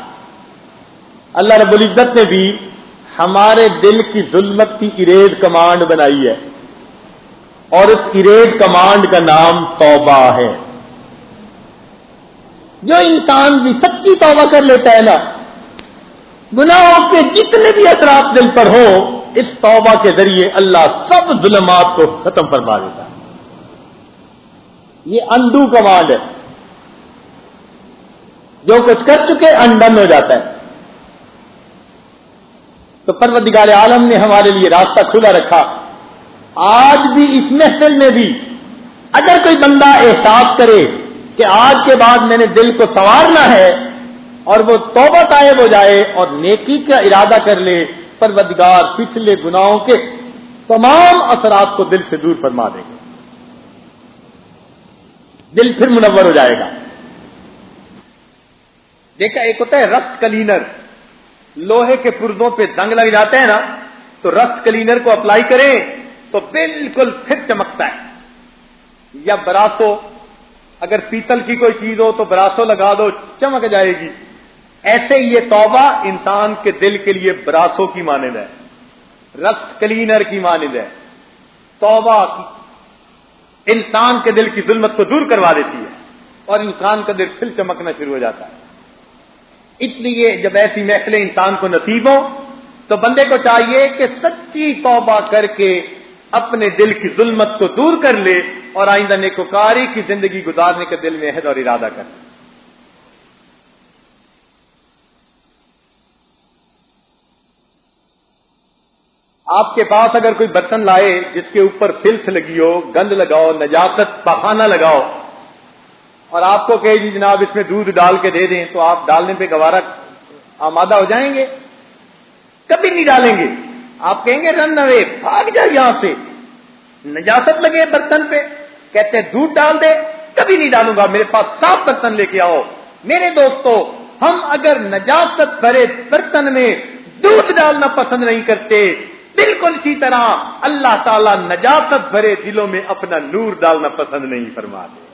اللہ رب العزت نے بھی ہمارے دل کی ظلمت کی اریز کمانڈ بنائی ہے اور اس اریز کمانڈ کا نام توبہ ہے جو انسان بھی سچی توبہ کر لیتا ہے نا گناہوں کے جتنے بھی اثرات دل پر ہو اس توبہ کے ذریعے اللہ سب ظلمات کو ختم فرما دیتا ہے یہ انڈو کمال ہے جو کچھ کر چکے انڈن ہو جاتا ہے تو پروردگار عالم نے ہمارے لیے راستہ کھلا رکھا آج بھی اس محفل میں بھی اگر کوئی بندہ احساس کرے کہ آج کے بعد میں نے دل کو سنوارنا ہے اور وہ توبہ طائب ہو جائے اور نیکی کا ارادہ کر لے پر پچھلے گناہوں کے تمام اثرات کو دل سے دور فرما دے گا دل پھر منور ہو جائے گا دیکھا ایک ہوتا ہے رسٹ کلینر لوہے کے پرزوں پہ زنگ لگ جاتے ہیں نا تو رسٹ کلینر کو اپلائی کریں تو بالکل پھر چمکتا ہے یا براسو اگر پیتل کی کوئی چیز ہو تو براسو لگا دو چمک جائے گی ایسے یہ توبہ انسان کے دل کے لیے براسوں کی مانند ہے رسٹ کلینر کی مانند ہے توبہ انسان کے دل کی ظلمت کو دور کروا دیتی ہے اور انسان کا دل پھر چمکنا شروع ہو جاتا ہے اس لیے جب ایسی محفلیں انسان کو نصیب ہوں تو بندے کو چاہیے کہ سچی توبہ کر کے اپنے دل کی ظلمت کو دور کر لے اور آئندہ نیکوکاری کی زندگی گزارنے کے دل میں عہد اور ارادہ کر لے آپ کے پاس اگر کوئی برتن لائے جس کے اوپر فلتھ لگی ہو گند لگاؤ نجاست پخانہ لگاؤ اور آپ کو کہے جی جناب اس میں دودھ ڈال کے دے دیں تو آپ ڈالنے پہ گوارا آمادہ ہو جائیں گے کبھی نہیں ڈالیں گے آپ کہیں گے رن اوے بھاگ جا یہاں سے نجاست لگے برتن پہ کہتے ہیں دودھ ڈال دے کبھی نہیں ڈالوں گا میرے پاس صاف برتن لے کے آؤ میرے دوستو ہم اگر نجاست بھرے برتن میں دودھ ڈالنا پسند نہیں کرتے بالکل اسی طرح اللہ تعالیٰ نجاست بھرے دلوں میں اپنا نور ڈالنا پسند نہیں فرماتے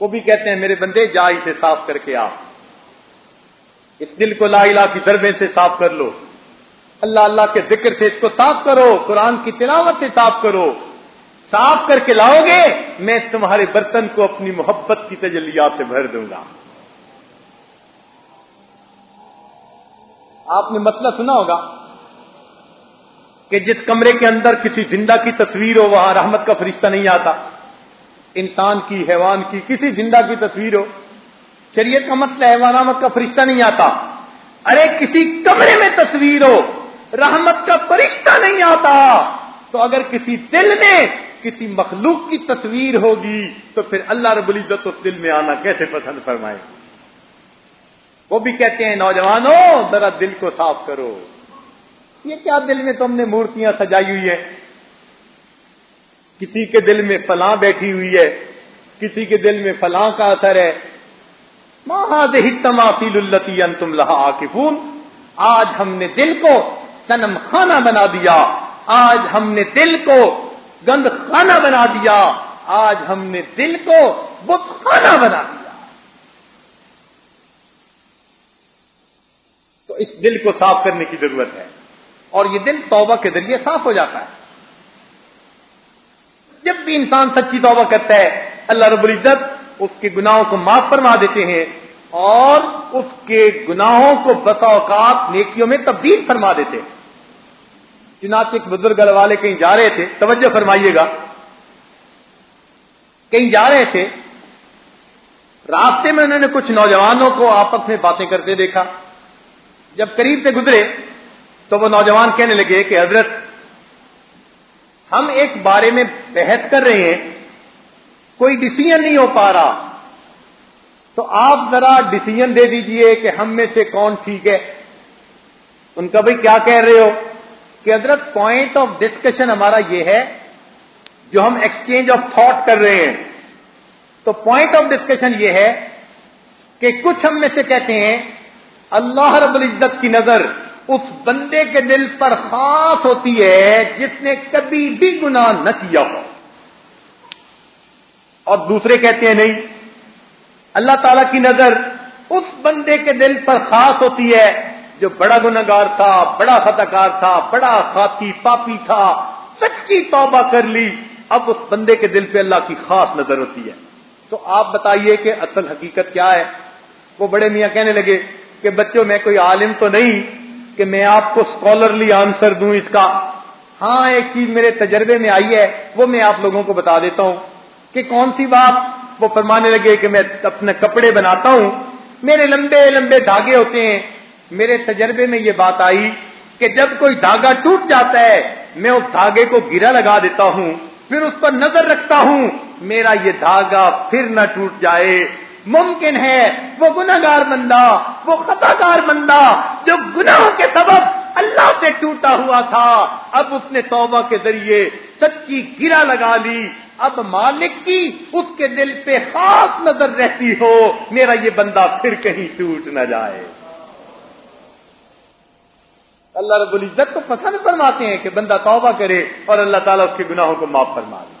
وہ بھی کہتے ہیں میرے بندے جا اسے صاف کر کے آ اس دل کو لا الہ کی ضربے سے صاف کر لو اللہ اللہ کے ذکر سے اس کو صاف کرو قرآن کی تلاوت سے صاف کرو صاف کر کے لاؤ گے میں تمہارے برتن کو اپنی محبت کی تجلیات سے بھر دوں گا آپ نے مسئلہ سنا ہوگا کہ جس کمرے کے اندر کسی زندہ کی تصویر ہو وہاں رحمت کا فرشتہ نہیں آتا انسان کی حیوان کی کسی زندہ کی تصویر ہو شریعت کا مطلب وہاں رحمت کا فرشتہ نہیں آتا ارے کسی کمرے میں تصویر ہو رحمت کا فرشتہ نہیں آتا تو اگر کسی دل میں کسی مخلوق کی تصویر ہوگی تو پھر اللہ رب العزت اس دل میں آنا کیسے پسند فرمائے وہ بھی کہتے ہیں نوجوانوں ذرا دل کو صاف کرو یہ کیا دل میں تم نے مورتیاں سجائی ہوئی ہیں کسی کے دل میں فلاں بیٹھی ہوئی ہے کسی کے دل میں فلاں کا اثر ہے مہا دہ تم التی ان تم لہا آکفون آج ہم نے دل کو تنم خانہ بنا دیا آج ہم نے دل کو گند خانہ بنا دیا آج ہم نے دل کو بت خانہ بنا دیا تو اس دل کو صاف کرنے کی ضرورت ہے اور یہ دل توبہ کے ذریعے صاف ہو جاتا ہے جب بھی انسان سچی توبہ کرتا ہے اللہ رب العزت اس کے گناہوں کو معاف فرما دیتے ہیں اور اس کے گناہوں کو بسا اوقات نیکیوں میں تبدیل فرما دیتے ہیں چنانچہ ایک بزرگ والے کہیں جا رہے تھے توجہ فرمائیے گا کہیں جا رہے تھے راستے میں انہوں نے کچھ نوجوانوں کو آپس میں باتیں کرتے دیکھا جب قریب سے گزرے تو وہ نوجوان کہنے لگے کہ حضرت ہم ایک بارے میں بحث کر رہے ہیں کوئی ڈسیزن نہیں ہو پا رہا تو آپ ذرا ڈسیزن دے دیجئے کہ ہم میں سے کون ٹھیک ہے ان کا بھائی کیا کہہ رہے ہو کہ حضرت پوائنٹ آف ڈسکشن ہمارا یہ ہے جو ہم ایکسچینج آف تھاٹ کر رہے ہیں تو پوائنٹ آف ڈسکشن یہ ہے کہ کچھ ہم میں سے کہتے ہیں اللہ رب العزت کی نظر اس بندے کے دل پر خاص ہوتی ہے جس نے کبھی بھی گناہ نہ کیا ہو اور دوسرے کہتے ہیں نہیں اللہ تعالی کی نظر اس بندے کے دل پر خاص ہوتی ہے جو بڑا گناگار تھا بڑا خطا کار تھا بڑا خاطی پاپی تھا سچی توبہ کر لی اب اس بندے کے دل پہ اللہ کی خاص نظر ہوتی ہے تو آپ بتائیے کہ اصل حقیقت کیا ہے وہ بڑے میاں کہنے لگے کہ بچوں میں کوئی عالم تو نہیں کہ میں آپ کو اسکالرلی آنسر دوں اس کا ہاں ایک چیز میرے تجربے میں آئی ہے وہ میں آپ لوگوں کو بتا دیتا ہوں کہ کون سی بات وہ فرمانے لگے کہ میں اپنے کپڑے بناتا ہوں میرے لمبے لمبے دھاگے ہوتے ہیں میرے تجربے میں یہ بات آئی کہ جب کوئی دھاگا ٹوٹ جاتا ہے میں اس دھاگے کو گرا لگا دیتا ہوں پھر اس پر نظر رکھتا ہوں میرا یہ دھاگا پھر نہ ٹوٹ جائے ممکن ہے وہ گناہ گار بندہ وہ خطا کار بندہ جو گناہوں کے سبب اللہ سے ٹوٹا ہوا تھا اب اس نے توبہ کے ذریعے سچی گرا لگا لی اب مالک کی اس کے دل پہ خاص نظر رہتی ہو میرا یہ بندہ پھر کہیں ٹوٹ نہ جائے اللہ رب العزت کو پسند فرماتے ہیں کہ بندہ توبہ کرے اور اللہ تعالیٰ اس کے گناہوں کو معاف فرما دے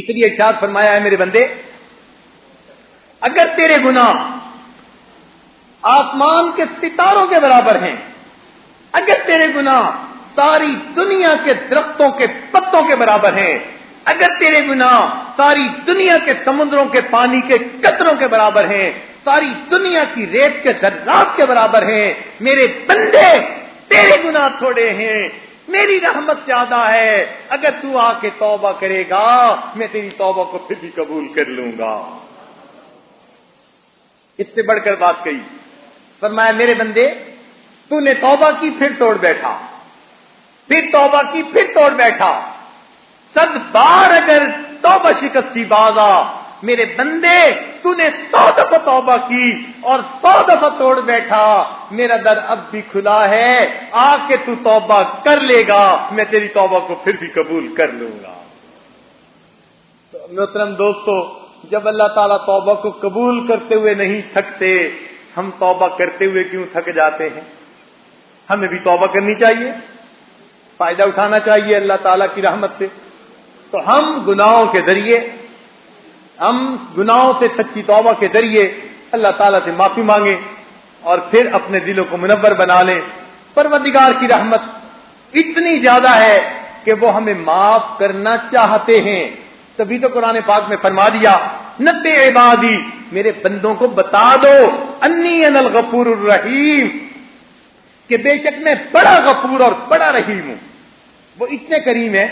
اس لیے ارشاد فرمایا ہے میرے بندے اگر تیرے گنا آسمان کے ستاروں کے برابر ہیں اگر تیرے گنا ساری دنیا کے درختوں کے پتوں کے برابر ہیں اگر تیرے گنا ساری دنیا کے سمندروں کے پانی کے قطروں کے برابر ہیں ساری دنیا کی ریت کے ذرات کے برابر ہیں میرے بندے تیرے گنا تھوڑے ہیں میری رحمت زیادہ ہے اگر تو آ کے توبہ کرے گا میں تیری توبہ کو پھر بھی قبول کر لوں گا اس سے بڑھ کر بات کہی فرمایا میرے بندے تو نے توبہ کی پھر توڑ بیٹھا پھر توبہ کی پھر توڑ بیٹھا سب بار اگر توبہ شکستی بازا میرے بندے تو نے سو دفعہ توبہ کی اور سو دفعہ توڑ بیٹھا میرا در اب بھی کھلا ہے آ کے تو توبہ کر لے گا میں تیری توبہ کو پھر بھی قبول کر لوں گا محترم دوستو جب اللہ تعالیٰ توبہ کو قبول کرتے ہوئے نہیں تھکتے ہم توبہ کرتے ہوئے کیوں تھک جاتے ہیں ہمیں بھی توبہ کرنی چاہیے فائدہ اٹھانا چاہیے اللہ تعالیٰ کی رحمت سے تو ہم گناہوں کے ذریعے ہم گناہوں سے سچی توبہ کے ذریعے اللہ تعالیٰ سے معافی مانگیں اور پھر اپنے دلوں کو منور بنا لیں پر کی رحمت اتنی زیادہ ہے کہ وہ ہمیں معاف کرنا چاہتے ہیں تبھی تو قرآن پاک میں فرما دیا نبے عبادی میرے بندوں کو بتا دو انی ان الغفور الرحیم کہ بے شک میں بڑا غفور اور بڑا رحیم ہوں وہ اتنے کریم ہے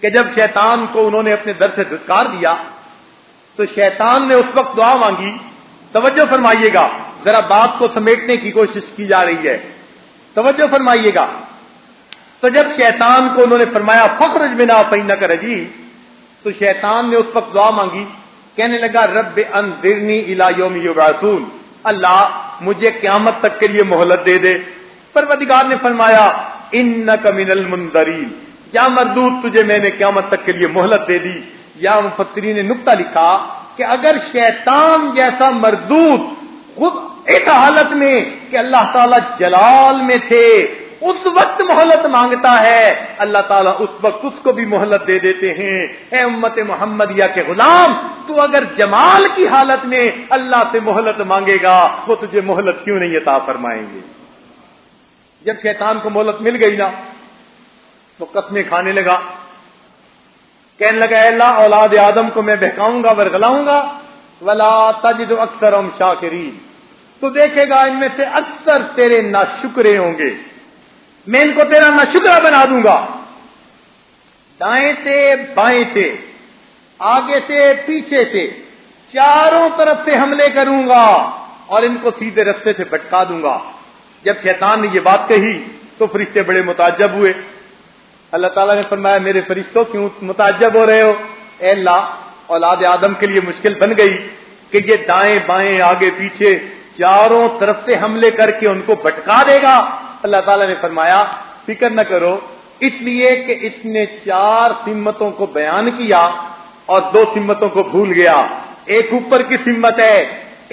کہ جب شیطان کو انہوں نے اپنے در سے دھتکار دیا تو شیطان نے اس وقت دعا مانگی توجہ فرمائیے گا ذرا بات کو سمیٹنے کی کوشش کی جا رہی ہے توجہ فرمائیے گا تو جب شیطان کو انہوں نے فرمایا فخر نہ شیطان نے اس وقت دعا مانگی کہنے لگا رب ان یبعثون اللہ مجھے قیامت تک کے لیے مہلت دے دے پر ودیگار نے فرمایا کیا مردود تجھے میں نے قیامت تک کے لیے مہلت دے دی یا مفتری نے نقطہ لکھا کہ اگر شیطان جیسا مردود خود اس حالت میں کہ اللہ تعالیٰ جلال میں تھے اس وقت محلت مانگتا ہے اللہ تعالیٰ اس وقت اس کو بھی محلت دے دیتے ہیں اے امت محمد یا کے غلام تو اگر جمال کی حالت میں اللہ سے محلت مانگے گا وہ تجھے محلت کیوں نہیں عطا فرمائیں گے جب شیطان کو محلت مل گئی نا تو قسمیں کھانے لگا کہنے لگا اللہ اولاد آدم کو میں بہکاؤں گا ورگلاؤں گا ولا تجد اکثر ام شاکرین تو دیکھے گا ان میں سے اکثر تیرے ناشکرے ہوں گے میں ان کو تیرا نا بنا دوں گا دائیں سے بائیں سے آگے سے پیچھے سے چاروں طرف سے حملے کروں گا اور ان کو سیدھے رستے سے بھٹکا دوں گا جب شیطان نے یہ بات کہی تو فرشتے بڑے متعجب ہوئے اللہ تعالیٰ نے فرمایا میرے فرشتوں کیوں متعجب ہو رہے ہو اے اللہ اولاد آدم کے لیے مشکل بن گئی کہ یہ دائیں بائیں آگے پیچھے چاروں طرف سے حملے کر کے ان کو بٹکا دے گا اللہ تعالیٰ نے فرمایا فکر نہ کرو اس لیے کہ اس نے چار سمتوں کو بیان کیا اور دو سمتوں کو بھول گیا ایک اوپر کی سمت ہے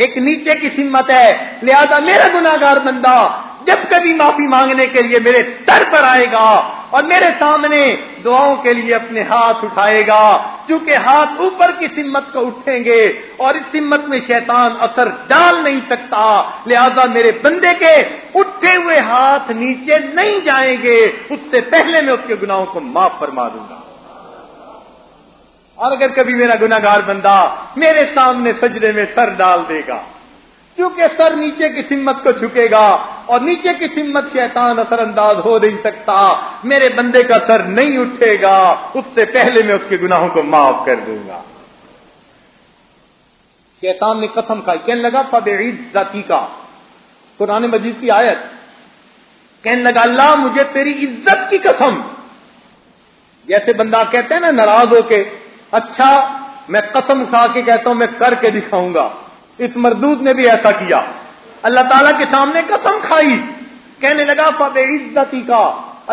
ایک نیچے کی سمت ہے لہذا میرا گناگار بندہ جب کبھی معافی مانگنے کے لیے میرے در پر آئے گا اور میرے سامنے دعاؤں کے لیے اپنے ہاتھ اٹھائے گا چونکہ ہاتھ اوپر کی سمت کو اٹھیں گے اور اس سمت میں شیطان اثر ڈال نہیں سکتا لہذا میرے بندے کے اٹھے ہوئے ہاتھ نیچے نہیں جائیں گے اس سے پہلے میں اس کے گناہوں کو معاف فرما دوں گا اور اگر کبھی میرا گناگار بندہ میرے سامنے سجرے میں سر ڈال دے گا کیونکہ سر نیچے کی سمت کو چھکے گا اور نیچے کی سمت شیطان اثر انداز ہو نہیں سکتا میرے بندے کا سر نہیں اٹھے گا اس سے پہلے میں اس کے گناہوں کو معاف کر دوں گا شیطان نے قسم کھائی کہنے لگا پب ذاتی کا قرآن مجید کی آیت کہنے لگا اللہ مجھے تیری عزت کی قسم جیسے بندہ کہتے ہیں نا ناراض ہو کے اچھا میں قسم کھا کے کہتا ہوں میں کر کے دکھاؤں گا اس مردود نے بھی ایسا کیا اللہ تعالیٰ کے سامنے قسم کھائی کہنے لگا فب عزتی کا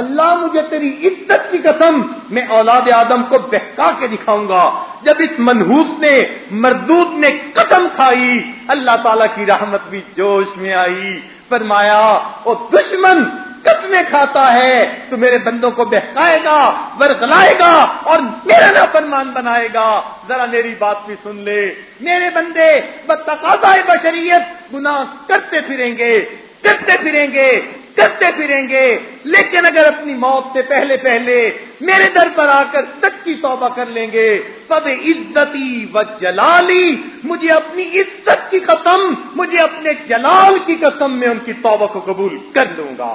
اللہ مجھے تیری عزت کی قسم میں اولاد آدم کو بہکا کے دکھاؤں گا جب اس منہوس نے مردود نے قسم کھائی اللہ تعالیٰ کی رحمت بھی جوش میں آئی فرمایا او دشمن کھاتا ہے تو میرے بندوں کو بہکائے گا ورگلائے گا اور میرا نا مان بنائے گا ذرا میری بات بھی سن لے میرے بندے بتقاضا بشریت گناہ کرتے پھریں گے کرتے پھریں گے کرتے پھریں گے لیکن اگر اپنی موت سے پہلے پہلے میرے در پر آ کر سچی توبہ کر لیں گے تب عزتی و جلالی مجھے اپنی عزت کی قسم مجھے اپنے جلال کی قسم میں ان کی توبہ کو قبول کر لوں گا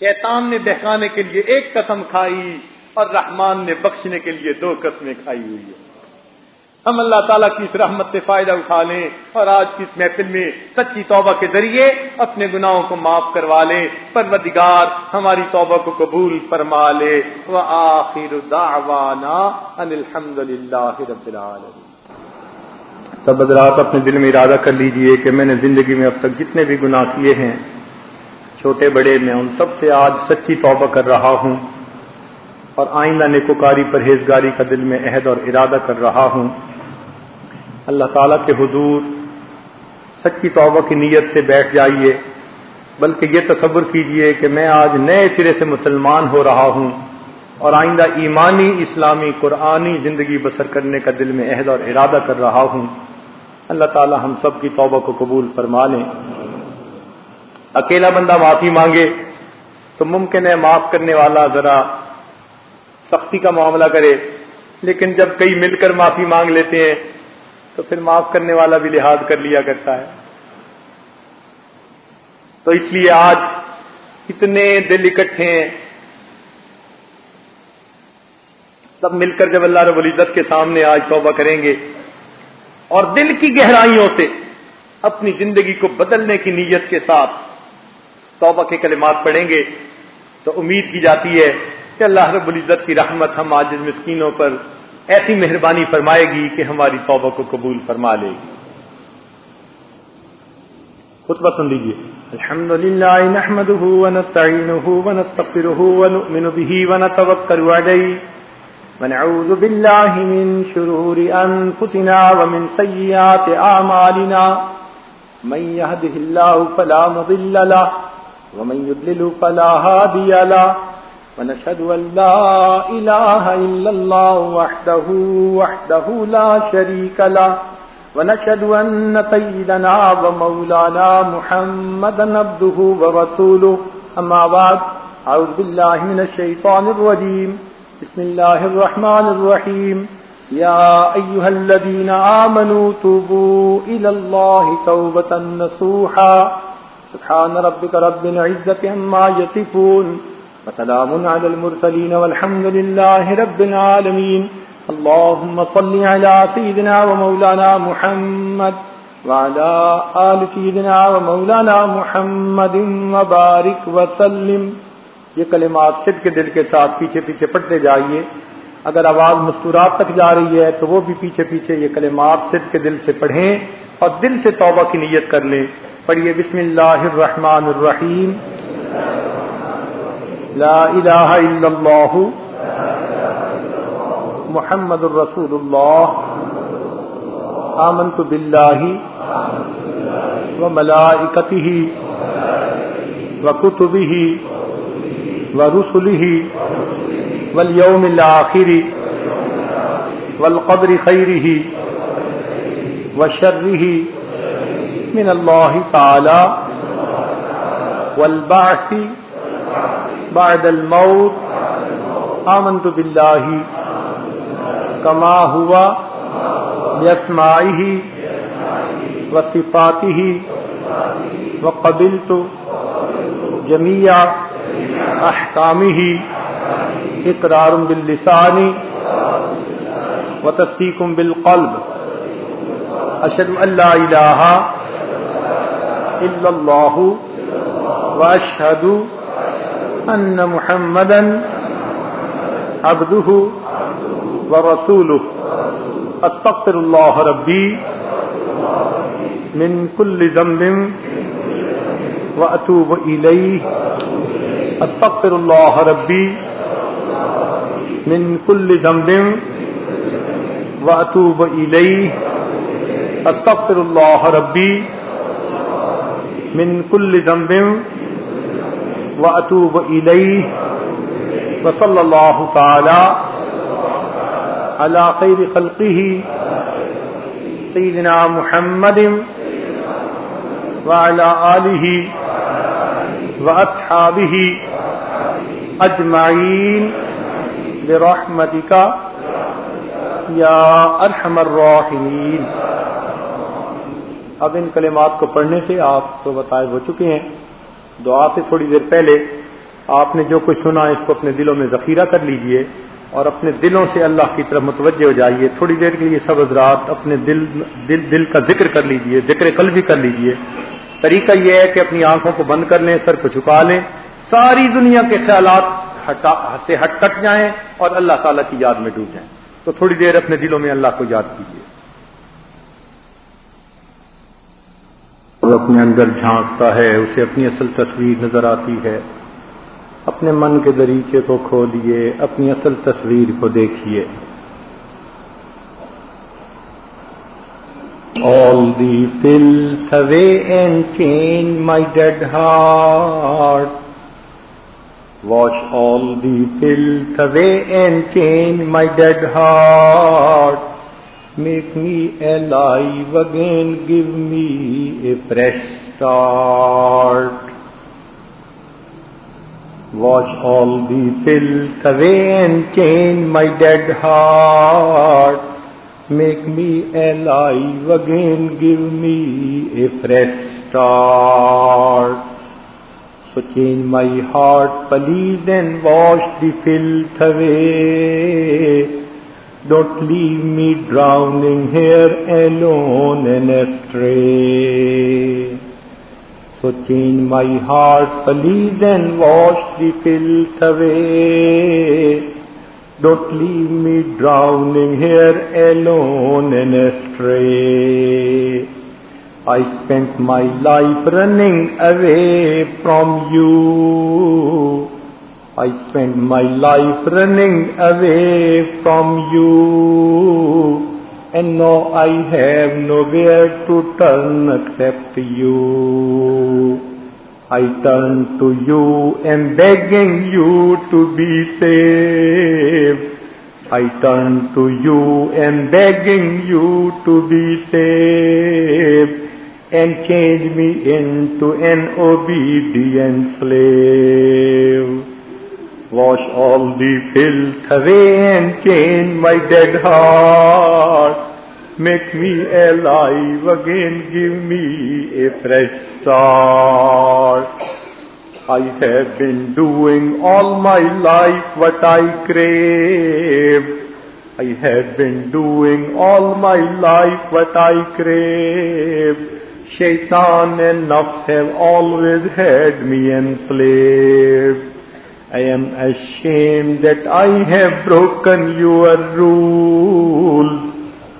شیطان نے بہکانے کے لیے ایک قسم کھائی اور رحمان نے بخشنے کے لیے دو قسمیں کھائی ہوئی ہم اللہ تعالیٰ کی اس رحمت سے فائدہ اٹھا لیں اور آج کی اس محفل میں سچی توبہ کے ذریعے اپنے گناہوں کو معاف کروا لے پروردگار ہماری توبہ کو قبول فرما لے دعوانا ان رب العالمين سب حضرات اپنے دل میں ارادہ کر لیجئے کہ میں نے زندگی میں اب تک جتنے بھی گناہ کیے ہیں چھوٹے بڑے میں ان سب سے آج سچی توبہ کر رہا ہوں اور آئندہ نیکوکاری پرہیزگاری کا دل میں عہد اور ارادہ کر رہا ہوں اللہ تعالیٰ کے حضور سچی توبہ کی نیت سے بیٹھ جائیے بلکہ یہ تصور کیجئے کہ میں آج نئے سرے سے مسلمان ہو رہا ہوں اور آئندہ ایمانی اسلامی قرآنی زندگی بسر کرنے کا دل میں عہد اور ارادہ کر رہا ہوں اللہ تعالی ہم سب کی توبہ کو قبول فرما لیں اکیلا بندہ معافی مانگے تو ممکن ہے معاف کرنے والا ذرا سختی کا معاملہ کرے لیکن جب کئی مل کر معافی مانگ لیتے ہیں تو پھر معاف کرنے والا بھی لحاظ کر لیا کرتا ہے تو اس لیے آج اتنے دل اکٹھے ہیں سب مل کر جب اللہ رب العزت کے سامنے آج توبہ کریں گے اور دل کی گہرائیوں سے اپنی زندگی کو بدلنے کی نیت کے ساتھ توبہ کے کلمات پڑھیں گے تو امید کی جاتی ہے کہ اللہ رب العزت کی رحمت ہم آج مسکینوں پر ایسی مہربانی فرمائے گی کہ ہماری توبہ کو قبول فرما لے گی خطبہ سن لیجیے الحمد للہ نحمد ونؤمن به ونتوكل عليه ونعوذ بالله من شرور أنفسنا ومن سيئات أعمالنا من يهده الله فلا مضل له ومن يضلل فلا هادي له ونشهد أن لا إله إلا الله وحده وحده لا شريك له ونشهد أن سيدنا ومولانا محمدا عبده ورسوله أما بعد أعوذ بالله من الشيطان الرجيم بسم الله الرحمن الرحيم يا أيها الذين آمنوا توبوا إلى الله توبة نصوحا سبحان ربك رب العزة عما يصفون وسلام على المرسلين والحمد لله رب العالمين اللهم صل على سيدنا ومولانا محمد وعلى آل سيدنا ومولانا محمد وبارك وسلم یہ کلمات صدق کے دل کے ساتھ پیچھے پیچھے پڑھتے جائیے اگر آواز مستورات تک جا رہی ہے تو وہ بھی پیچھے پیچھے یہ کلمات صدق کے دل سے پڑھیں اور دل سے توبہ کی نیت کر لیں پڑھیے بسم اللہ الرحمن الرحیم لاحو محمد الرس اللہ آمنت بلا و ملاکتی کتبی و رسولی ول یومری ول قبری خیری و شرری من الله تعالى والبعث بعد الموت آمنت بالله كما هو بأسمائه وصفاته وقبلت جميع جمیا احکامی اقرار بل لسانی و تصطیکم بل قلب اشد اللہ إلا الله وأشهد أن محمدا عبده ورسوله أستغفر الله ربي من كل ذنب وأتوب إليه أستغفر الله ربي من كل ذنب وأتوب إليه أستغفر الله ربي من كل ذنب وأتوب إليه وصلى الله تعالى على خير خلقه سيدنا محمد وعلى آله وأصحابه أجمعين برحمتك يا أرحم الراحمين اب ان کلمات کو پڑھنے سے آپ تو بتائے ہو چکے ہیں دعا سے تھوڑی دیر پہلے آپ نے جو کچھ سنا اس کو اپنے دلوں میں ذخیرہ کر لیجئے اور اپنے دلوں سے اللہ کی طرف متوجہ ہو جائیے تھوڑی دیر کے لیے سب حضرات اپنے دل دل دل کا ذکر کر لیجئے ذکر کل بھی کر لیجئے طریقہ یہ ہے کہ اپنی آنکھوں کو بند کر لیں سر کو جھکا لیں ساری دنیا کے خیالات سے ہٹ کٹ جائیں اور اللہ تعالیٰ کی یاد میں ڈوب جائیں تو تھوڑی دیر اپنے دلوں میں اللہ کو یاد کیجیے وہ اپنے اندر جھانکتا ہے اسے اپنی اصل تصویر نظر آتی ہے اپنے من کے دریچے کو کھولئے اپنی اصل تصویر کو دیکھیے all the pull away and change my dead heart. Wash all the pull away and change my dead heart. Make me alive again, give me a fresh start. Wash all the filth away and change my dead heart. Make me alive again, give me a fresh start. So change my heart, please, and wash the filth away. Don't leave me drowning here alone and astray. So change my heart, please, and wash the filth away. Don't leave me drowning here alone and astray. I spent my life running away from you. I spent my life running away from you, and now I have nowhere to turn except you. I turn to you and begging you to be saved. I turn to you and begging you to be saved and change me into an obedient slave. Wash all the filth away and chain my dead heart. Make me alive again, give me a fresh start. I have been doing all my life what I crave. I have been doing all my life what I crave. Shaitan and nafs have always had me enslaved. I am ashamed that I have broken your rule.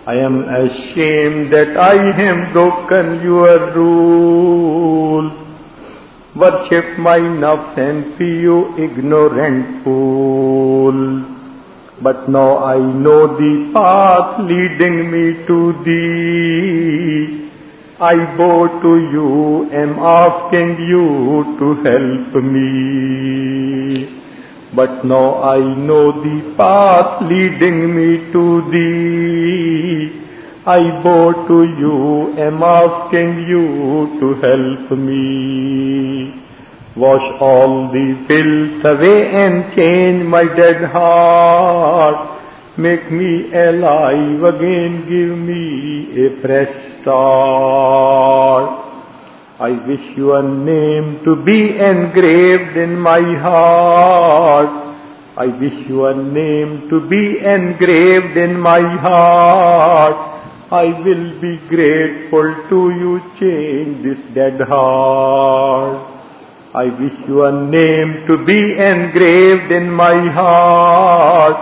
I am ashamed that I have broken your rule. Worship my nafs and be you ignorant fool. But now I know the path leading me to thee. I bow to you, am asking you to help me. But now I know the path leading me to thee. I bow to you, am asking you to help me. Wash all the filth away and change my dead heart. Make me alive again, give me a fresh start. I wish your name to be engraved in my heart. I wish your name to be engraved in my heart. I will be grateful to you, change this dead heart. I wish your name to be engraved in my heart.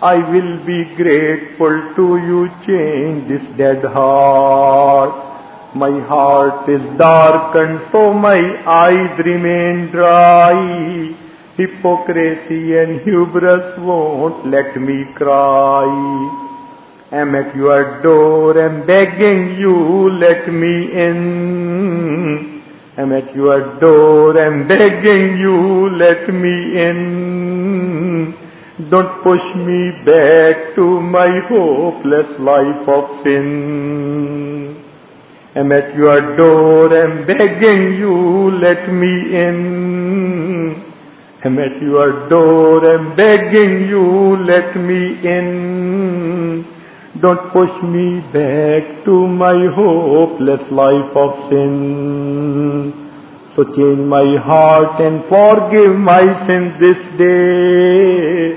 I will be grateful to you, change this dead heart. My heart is dark and so my eyes remain dry. Hypocrisy and hubris won't let me cry. I'm at your door, and begging you, let me in. I'm at your door, and begging you, let me in. Don't push me back to my hopeless life of sin am at your door, am begging you, let me in. I'm at your door, I'm begging you, let me in. Don't push me back to my hopeless life of sin. So change my heart and forgive my sins this day.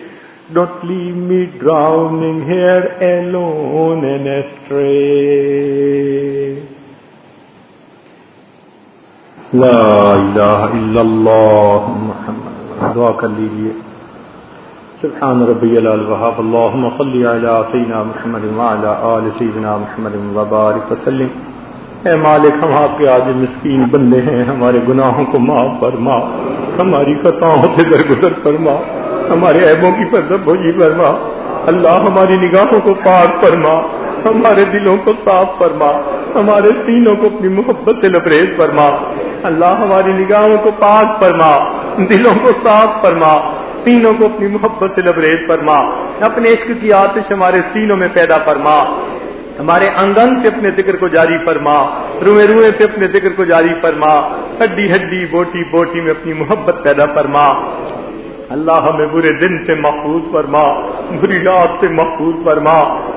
Don't leave me drowning here alone and astray. لا الہ الا اللہ محمد دعا کر لیجئے سبحان ربی الوهاب اللهم صل علی سیدنا محمد وعلی آل سیدنا محمد وبارک وسلم اے مالک ہم آپ کے آج مسکین بندے ہیں ہمارے گناہوں کو معاف فرما ہماری خطاؤں سے درگزر فرما ہمارے عیبوں کی پذب ہوئی فرما اللہ ہماری نگاہوں کو پاک فرما ہمارے دلوں کو صاف فرما ہمارے سینوں کو اپنی محبت سے لبریز فرما اللہ ہماری نگاہوں کو پاک فرما دلوں کو صاف فرما سینوں کو اپنی محبت سے لبریز فرما اپنے عشق کی آتش ہمارے سینوں میں پیدا فرما ہمارے آنگن سے اپنے ذکر کو جاری فرما روئے روئے سے اپنے ذکر کو جاری فرما ہڈی ہڈی بوٹی بوٹی میں اپنی محبت پیدا فرما اللہ ہمیں برے دن سے محفوظ فرما بری رات سے محفوظ فرما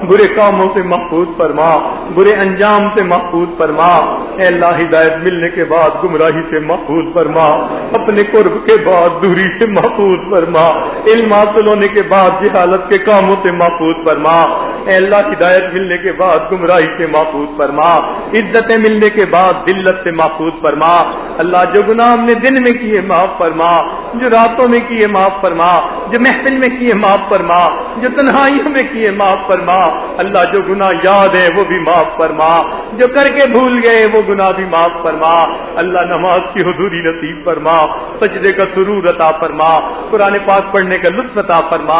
برے کاموں سے محفوظ فرما برے انجام سے محفوظ فرما اے اللہ ہدایت ملنے کے بعد گمراہی سے محفوظ فرما اپنے قرب کے بعد دوری سے محفوظ فرما علم حاصل ہونے کے بعد جہالت کے کاموں سے محفوظ فرما اے اللہ ہدایت ملنے کے بعد گمراہی سے محفوظ فرما عزتیں ملنے کے بعد دلت سے محفوظ فرما اللہ جو گناہ ہم نے دن میں کیے معاف فرما جو راتوں میں کیے معاف فرما جو محفل میں کیے معاف فرما جو تنہائیوں میں کیے معاف فرما اللہ جو گناہ یاد ہے وہ بھی معاف فرما جو کر کے بھول گئے وہ گناہ بھی معاف فرما اللہ نماز کی حضوری نصیب فرما سجدے کا سرور عطا فرما قرآن پاک پڑھنے کا لطف عطا فرما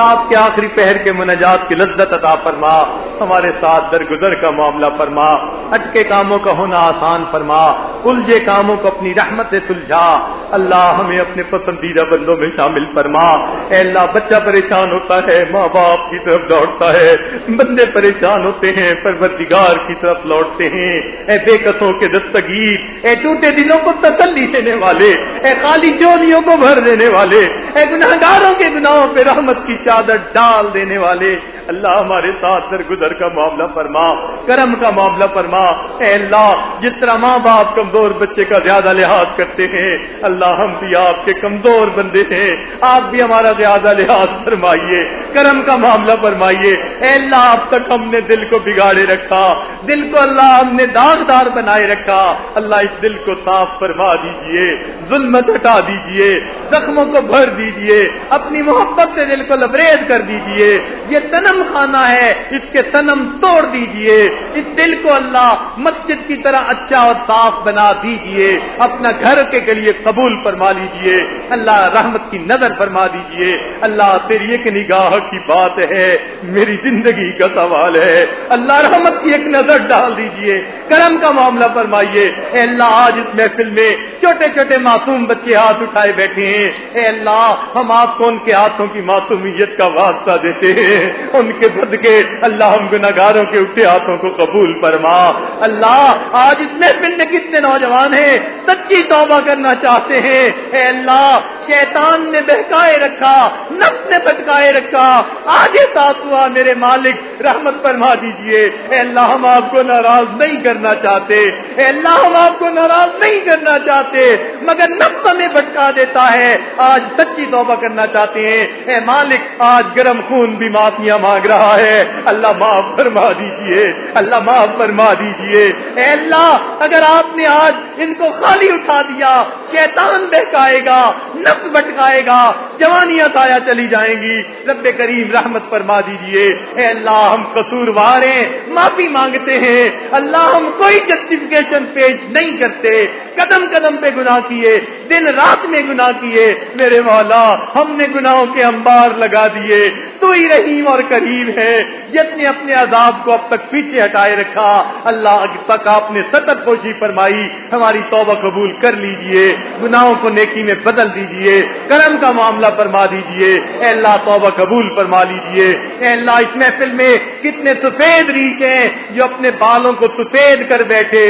رات کے آخری پہر کے منجات کی لذت عطا فرما ہمارے ساتھ درگزر کا معاملہ فرما اٹکے کاموں کا ہونا آسان فرما الجھے کاموں کو اپنی رحمت سلجھا اللہ ہمیں اپنے پسندیدہ بندوں میں شامل فرما اے اللہ بچہ پریشان ہوتا ہے ماں باپ کی طرف لوٹتا ہے بندے پریشان ہوتے ہیں پروردگار کی طرف لوٹتے ہیں اے بے قصوں کے دستگیر اے ٹوٹے دلوں کو تسلی دینے والے اے خالی چوریوں کو بھر دینے والے اے گناہ گاروں کے گناہوں پہ رحمت کی چادر ڈال دینے والے اللہ ہمارے ساتھ درگزر کا معاملہ فرما کرم کا معاملہ فرما اے اللہ جس طرح ماں باپ کمزور بچے کا زیادہ لحاظ کرتے ہیں اللہ ہم بھی آپ کے کمزور بندے ہیں آپ بھی ہمارا زیادہ لحاظ فرمائیے کرم کا معاملہ فرمائیے اے اللہ آپ تک ہم نے دل کو بگاڑے رکھا دل کو اللہ ہم نے داغدار بنائے رکھا اللہ اس دل کو صاف فرما دیجئے ظلمت ہٹا دیجئے زخموں کو بھر دیجئے اپنی محبت سے دل کو لبریز کر دیجئے یہ تنم خانہ ہے اس کے تنم توڑ دیجئے اس دل کو اللہ مسجد کی طرح اچھا اور صاف بنا دیجئے اپنا گھر کے لیے قبول فرما لیجئے اللہ رحمت کی نظر فرما دیجئے اللہ تیری ایک نگاہ کی بات ہے میری زندگی کا سوال ہے اللہ رحمت کی ایک نظر ڈال دیجئے کرم کا معاملہ فرمائیے اے اللہ آج اس محفل میں چھوٹے چھوٹے معصوم بچے ہاتھ اٹھائے بیٹھے ہیں اے اللہ ہم آپ کو ان کے ہاتھوں کی معصومیت کا واسطہ دیتے ہیں ان ان کے صدقے اللہ ہم گناگاروں کے اٹھے ہاتھوں کو قبول فرما اللہ آج اس محفل میں کتنے نوجوان ہیں سچی توبہ کرنا چاہتے ہیں اے اللہ شیطان نے بہکائے رکھا نفس نے بٹکائے رکھا آگے ساتھ ہوا میرے مالک رحمت فرما دیجئے اے اللہ ہم آپ کو ناراض نہیں کرنا چاہتے اے اللہ ہم آپ کو ناراض نہیں کرنا چاہتے مگر نفس ہمیں بٹکا دیتا ہے آج سچی توبہ کرنا چاہتے ہیں اے مالک آج گرم خون بھی معافیاں مانگ رہا ہے اللہ معاف فرما دیجئے اللہ معاف فرما دیجئے اے اللہ اگر آپ نے آج ان کو خالی اٹھا دیا شیطان بہکائے گا نفس بٹکائے گا جوانیاں تایا چلی جائیں گی رب کریم رحمت فرما دیجئے اے اللہ ہم قصور وار ہیں معافی مانگتے ہیں اللہ ہم کوئی جسٹیفکیشن پیش نہیں کرتے قدم قدم پہ گنا کیے دن رات میں گنا کیے میرے مولا ہم نے گناہوں کے انبار لگا دیے تو ہی رحیم اور کر قریب ہے جس نے اپنے عذاب کو اب تک پیچھے ہٹائے رکھا اللہ تک آپ نے سطر کوشی فرمائی ہماری توبہ قبول کر لیجئے گناہوں کو نیکی میں بدل دیجئے کرم کا معاملہ فرما دیجئے اے اللہ توبہ قبول فرما لیجئے اے اللہ اس محفل میں کتنے سفید ریچ ہیں جو اپنے بالوں کو سفید کر بیٹھے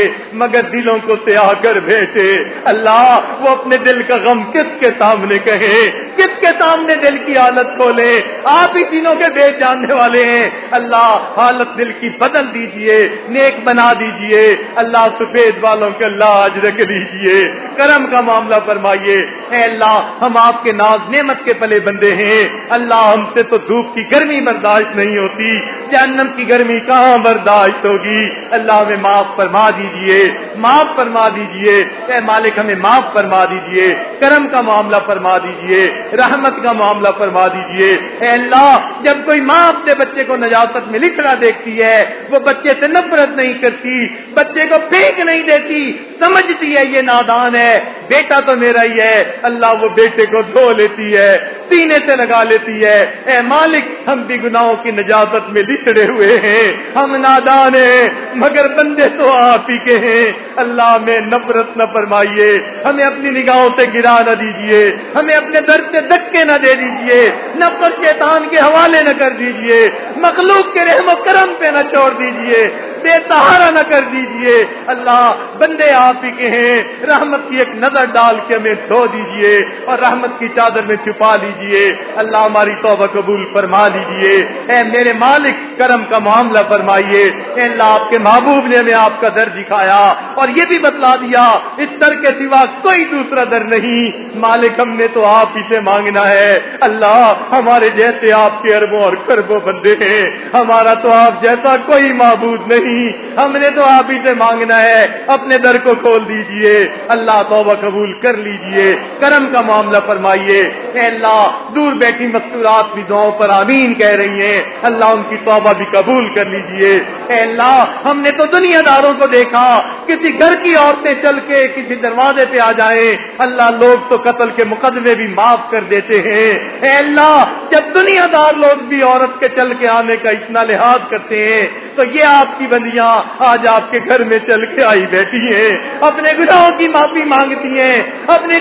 مگر دلوں کو سیاہ کر بیٹھے اللہ وہ اپنے دل کا غم کس کے سامنے کہے کس کے سامنے دل کی حالت کھولے آپ ہی تینوں کے بے جان والے ہیں اللہ حالت دل کی بدل دیجئے نیک بنا دیجئے اللہ سفید والوں کے اللہ آج رکھ دیجئے کرم کا معاملہ فرمائیے اے اللہ ہم آپ کے کے ناز نعمت پلے بندے ہیں اللہ ہم سے تو دھوپ کی گرمی برداشت نہیں ہوتی جہنم کی گرمی کہاں برداشت ہوگی اللہ ہمیں معاف فرما دیجئے معاف فرما دیجئے اے مالک ہمیں معاف فرما دیجئے کرم کا معاملہ فرما دیجئے رحمت کا معاملہ فرما دیجئے اے اللہ جب کوئی ماں اپنے بچے کو نجاست میں لکھنا دیکھتی ہے وہ بچے سے نفرت نہیں کرتی بچے کو پھینک نہیں دیتی سمجھتی ہے یہ نادان ہے بیٹا تو میرا ہی ہے اللہ وہ بیٹے کو دھو لیتی ہے سینے سے لگا لیتی ہے اے مالک ہم بھی گناہوں کی نجاست میں لکھڑے ہوئے ہیں ہم نادان ہیں مگر بندے تو آپ ہی کے ہیں اللہ میں نفرت نہ فرمائیے ہمیں اپنی نگاہوں سے گرا نہ دیجیے ہمیں اپنے درد سے دھکے نہ دے دیجیے نفرت شیطان کے حوالے نہ کر دیجیے دیجئے مخلوق کے رحمت کرم پہ نہ چھوڑ دیجئے بے سہارا نہ کر دیجئے اللہ بندے آپ ہی کے ہیں رحمت کی ایک نظر ڈال کے ہمیں دھو دیجئے اور رحمت کی چادر میں چھپا لیجئے اللہ ہماری توبہ قبول فرما لیجئے اے میرے مالک کرم کا معاملہ فرمائیے اے اللہ آپ کے محبوب نے ہمیں آپ کا در دکھایا اور یہ بھی بتلا دیا اس در کے سوا کوئی دوسرا در نہیں مالک ہم نے تو آپ ہی سے مانگنا ہے اللہ ہمارے جیسے آپ کے اربوں اور کربوں بندے ہیں ہمارا تو آپ جیسا کوئی معبود نہیں ہم نے تو آپ ہی سے مانگنا ہے اپنے در کو کھول دیجئے اللہ توبہ قبول کر لیجئے کرم کا معاملہ فرمائیے اے اللہ دور بیٹھی مستورات بھی دعاؤں پر آمین کہہ رہی ہیں اللہ ان کی توبہ بھی قبول کر لیجئے اے اللہ ہم نے تو دنیا داروں کو دیکھا کسی گھر کی عورتیں چل کے کسی دروازے پہ آ جائیں اللہ لوگ تو قتل کے مقدمے بھی معاف کر دیتے ہیں اے اللہ جب دنیا دار لوگ بھی عورت کے چل کے آنے کا اتنا لحاظ کرتے ہیں تو یہ آپ کی آج آپ کے گھر میں چل کے آئی بیٹھی ہیں اپنے گناہوں کی معافی مانگتی ہیں اپنے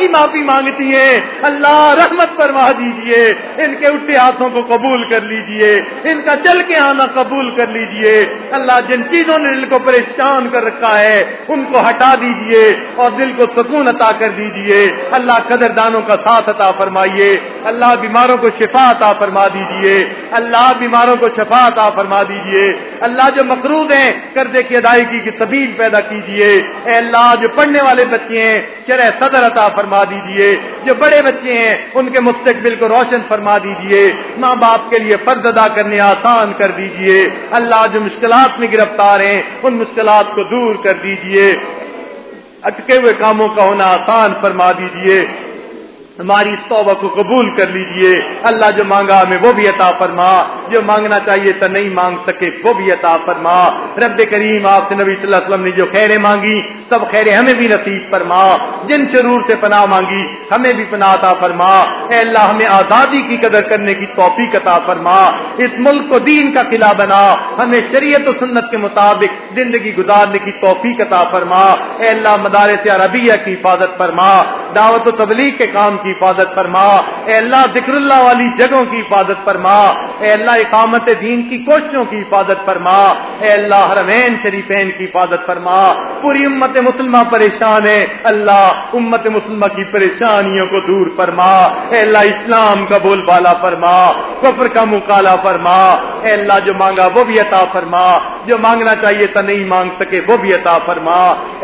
کی معافی مانگتی ہیں اللہ رحمت فرما دیجئے ان کے اٹھے ہاتھوں کو قبول کر لیجئے ان کا چل کے آنا قبول کر لیجئے اللہ جن چیزوں نے دل کو پریشان کر رکھا ہے ان کو ہٹا دیجئے اور دل کو سکون عطا کر دیجئے اللہ قدر دانوں کا ساتھ عطا فرمائیے اللہ بیماروں کو شفا عطا فرما دیجئے اللہ بیماروں کو شفا عطا فرما دیجئے اللہ جو مقروض ہیں قرضے کی ادائیگی کی طبیل پیدا کیجیے اللہ جو پڑھنے والے بچے ہیں چرے صدر عطا فرما دیجیے جو بڑے بچے ہیں ان کے مستقبل کو روشن فرما دیجیے ماں باپ کے لیے فرض ادا کرنے آسان کر دیجیے اللہ جو مشکلات میں گرفتار ہیں ان مشکلات کو دور کر دیجیے اٹکے ہوئے کاموں کا ہونا آسان فرما دیجیے ہماری توبہ کو قبول کر لیجئے اللہ جو مانگا ہمیں وہ بھی عطا فرما جو مانگنا چاہیے تو نہیں مانگ سکے وہ بھی عطا فرما رب کریم آپ سے نبی صلی اللہ علیہ وسلم نے جو خیریں مانگی سب خیریں ہمیں بھی نصیب فرما جن شرور سے پناہ مانگی ہمیں بھی پناہ عطا فرما اے اللہ ہمیں آزادی کی قدر کرنے کی توفیق عطا فرما اس ملک کو دین کا قلعہ بنا ہمیں شریعت و سنت کے مطابق زندگی گزارنے کی توفیق عطا فرما اے اللہ مدارس عربیہ کی حفاظت فرما دعوت و تبلیغ کے کام کی حفاظت فرما اے اللہ ذکر اللہ والی جگہوں کی حفاظت فرما اے اللہ اقامت دین کی کوششوں کی حفاظت فرما اے اللہ حرمین شریفین کی حفاظت فرما پوری امت مسلمہ پریشان ہے اللہ امت مسلمہ کی پریشانیوں کو دور فرما اے اللہ اسلام کا بول بالا فرما کفر کا مکالا فرما اے اللہ جو مانگا وہ بھی عطا فرما جو مانگنا چاہیے تھا نہیں مانگ سکے وہ بھی عطا فرما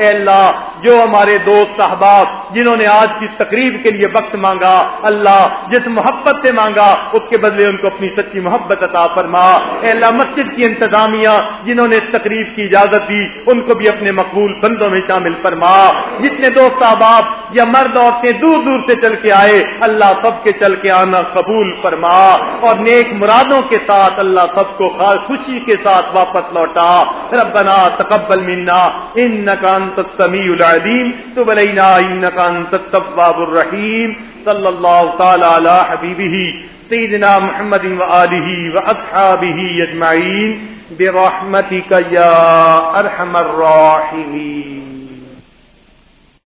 اے اللہ جو ہمارے دوست صحباب جنہوں نے آج کی تقریب کے لیے وقت مانگا اللہ جس محبت سے مانگا اس کے بدلے ان کو اپنی سچی محبت عطا فرما اے اللہ مسجد کی انتظامیہ جنہوں نے تقریب کی اجازت دی ان کو بھی اپنے مقبول بندوں میں شامل فرما جتنے دوست صحباب یا مرد عورتیں دور دور سے چل کے آئے اللہ سب کے چل کے آنا قبول فرما اور نیک مرادوں کے ساتھ اللہ سب کو خوشی کے ساتھ واپس لوٹ عطا ربنا تقبل منا انك انت السميع العليم تب علينا انك انت التواب الرحيم صلى الله تعالى على حبيبه سيدنا محمد واله واصحابه اجمعين برحمتك يا ارحم الراحمين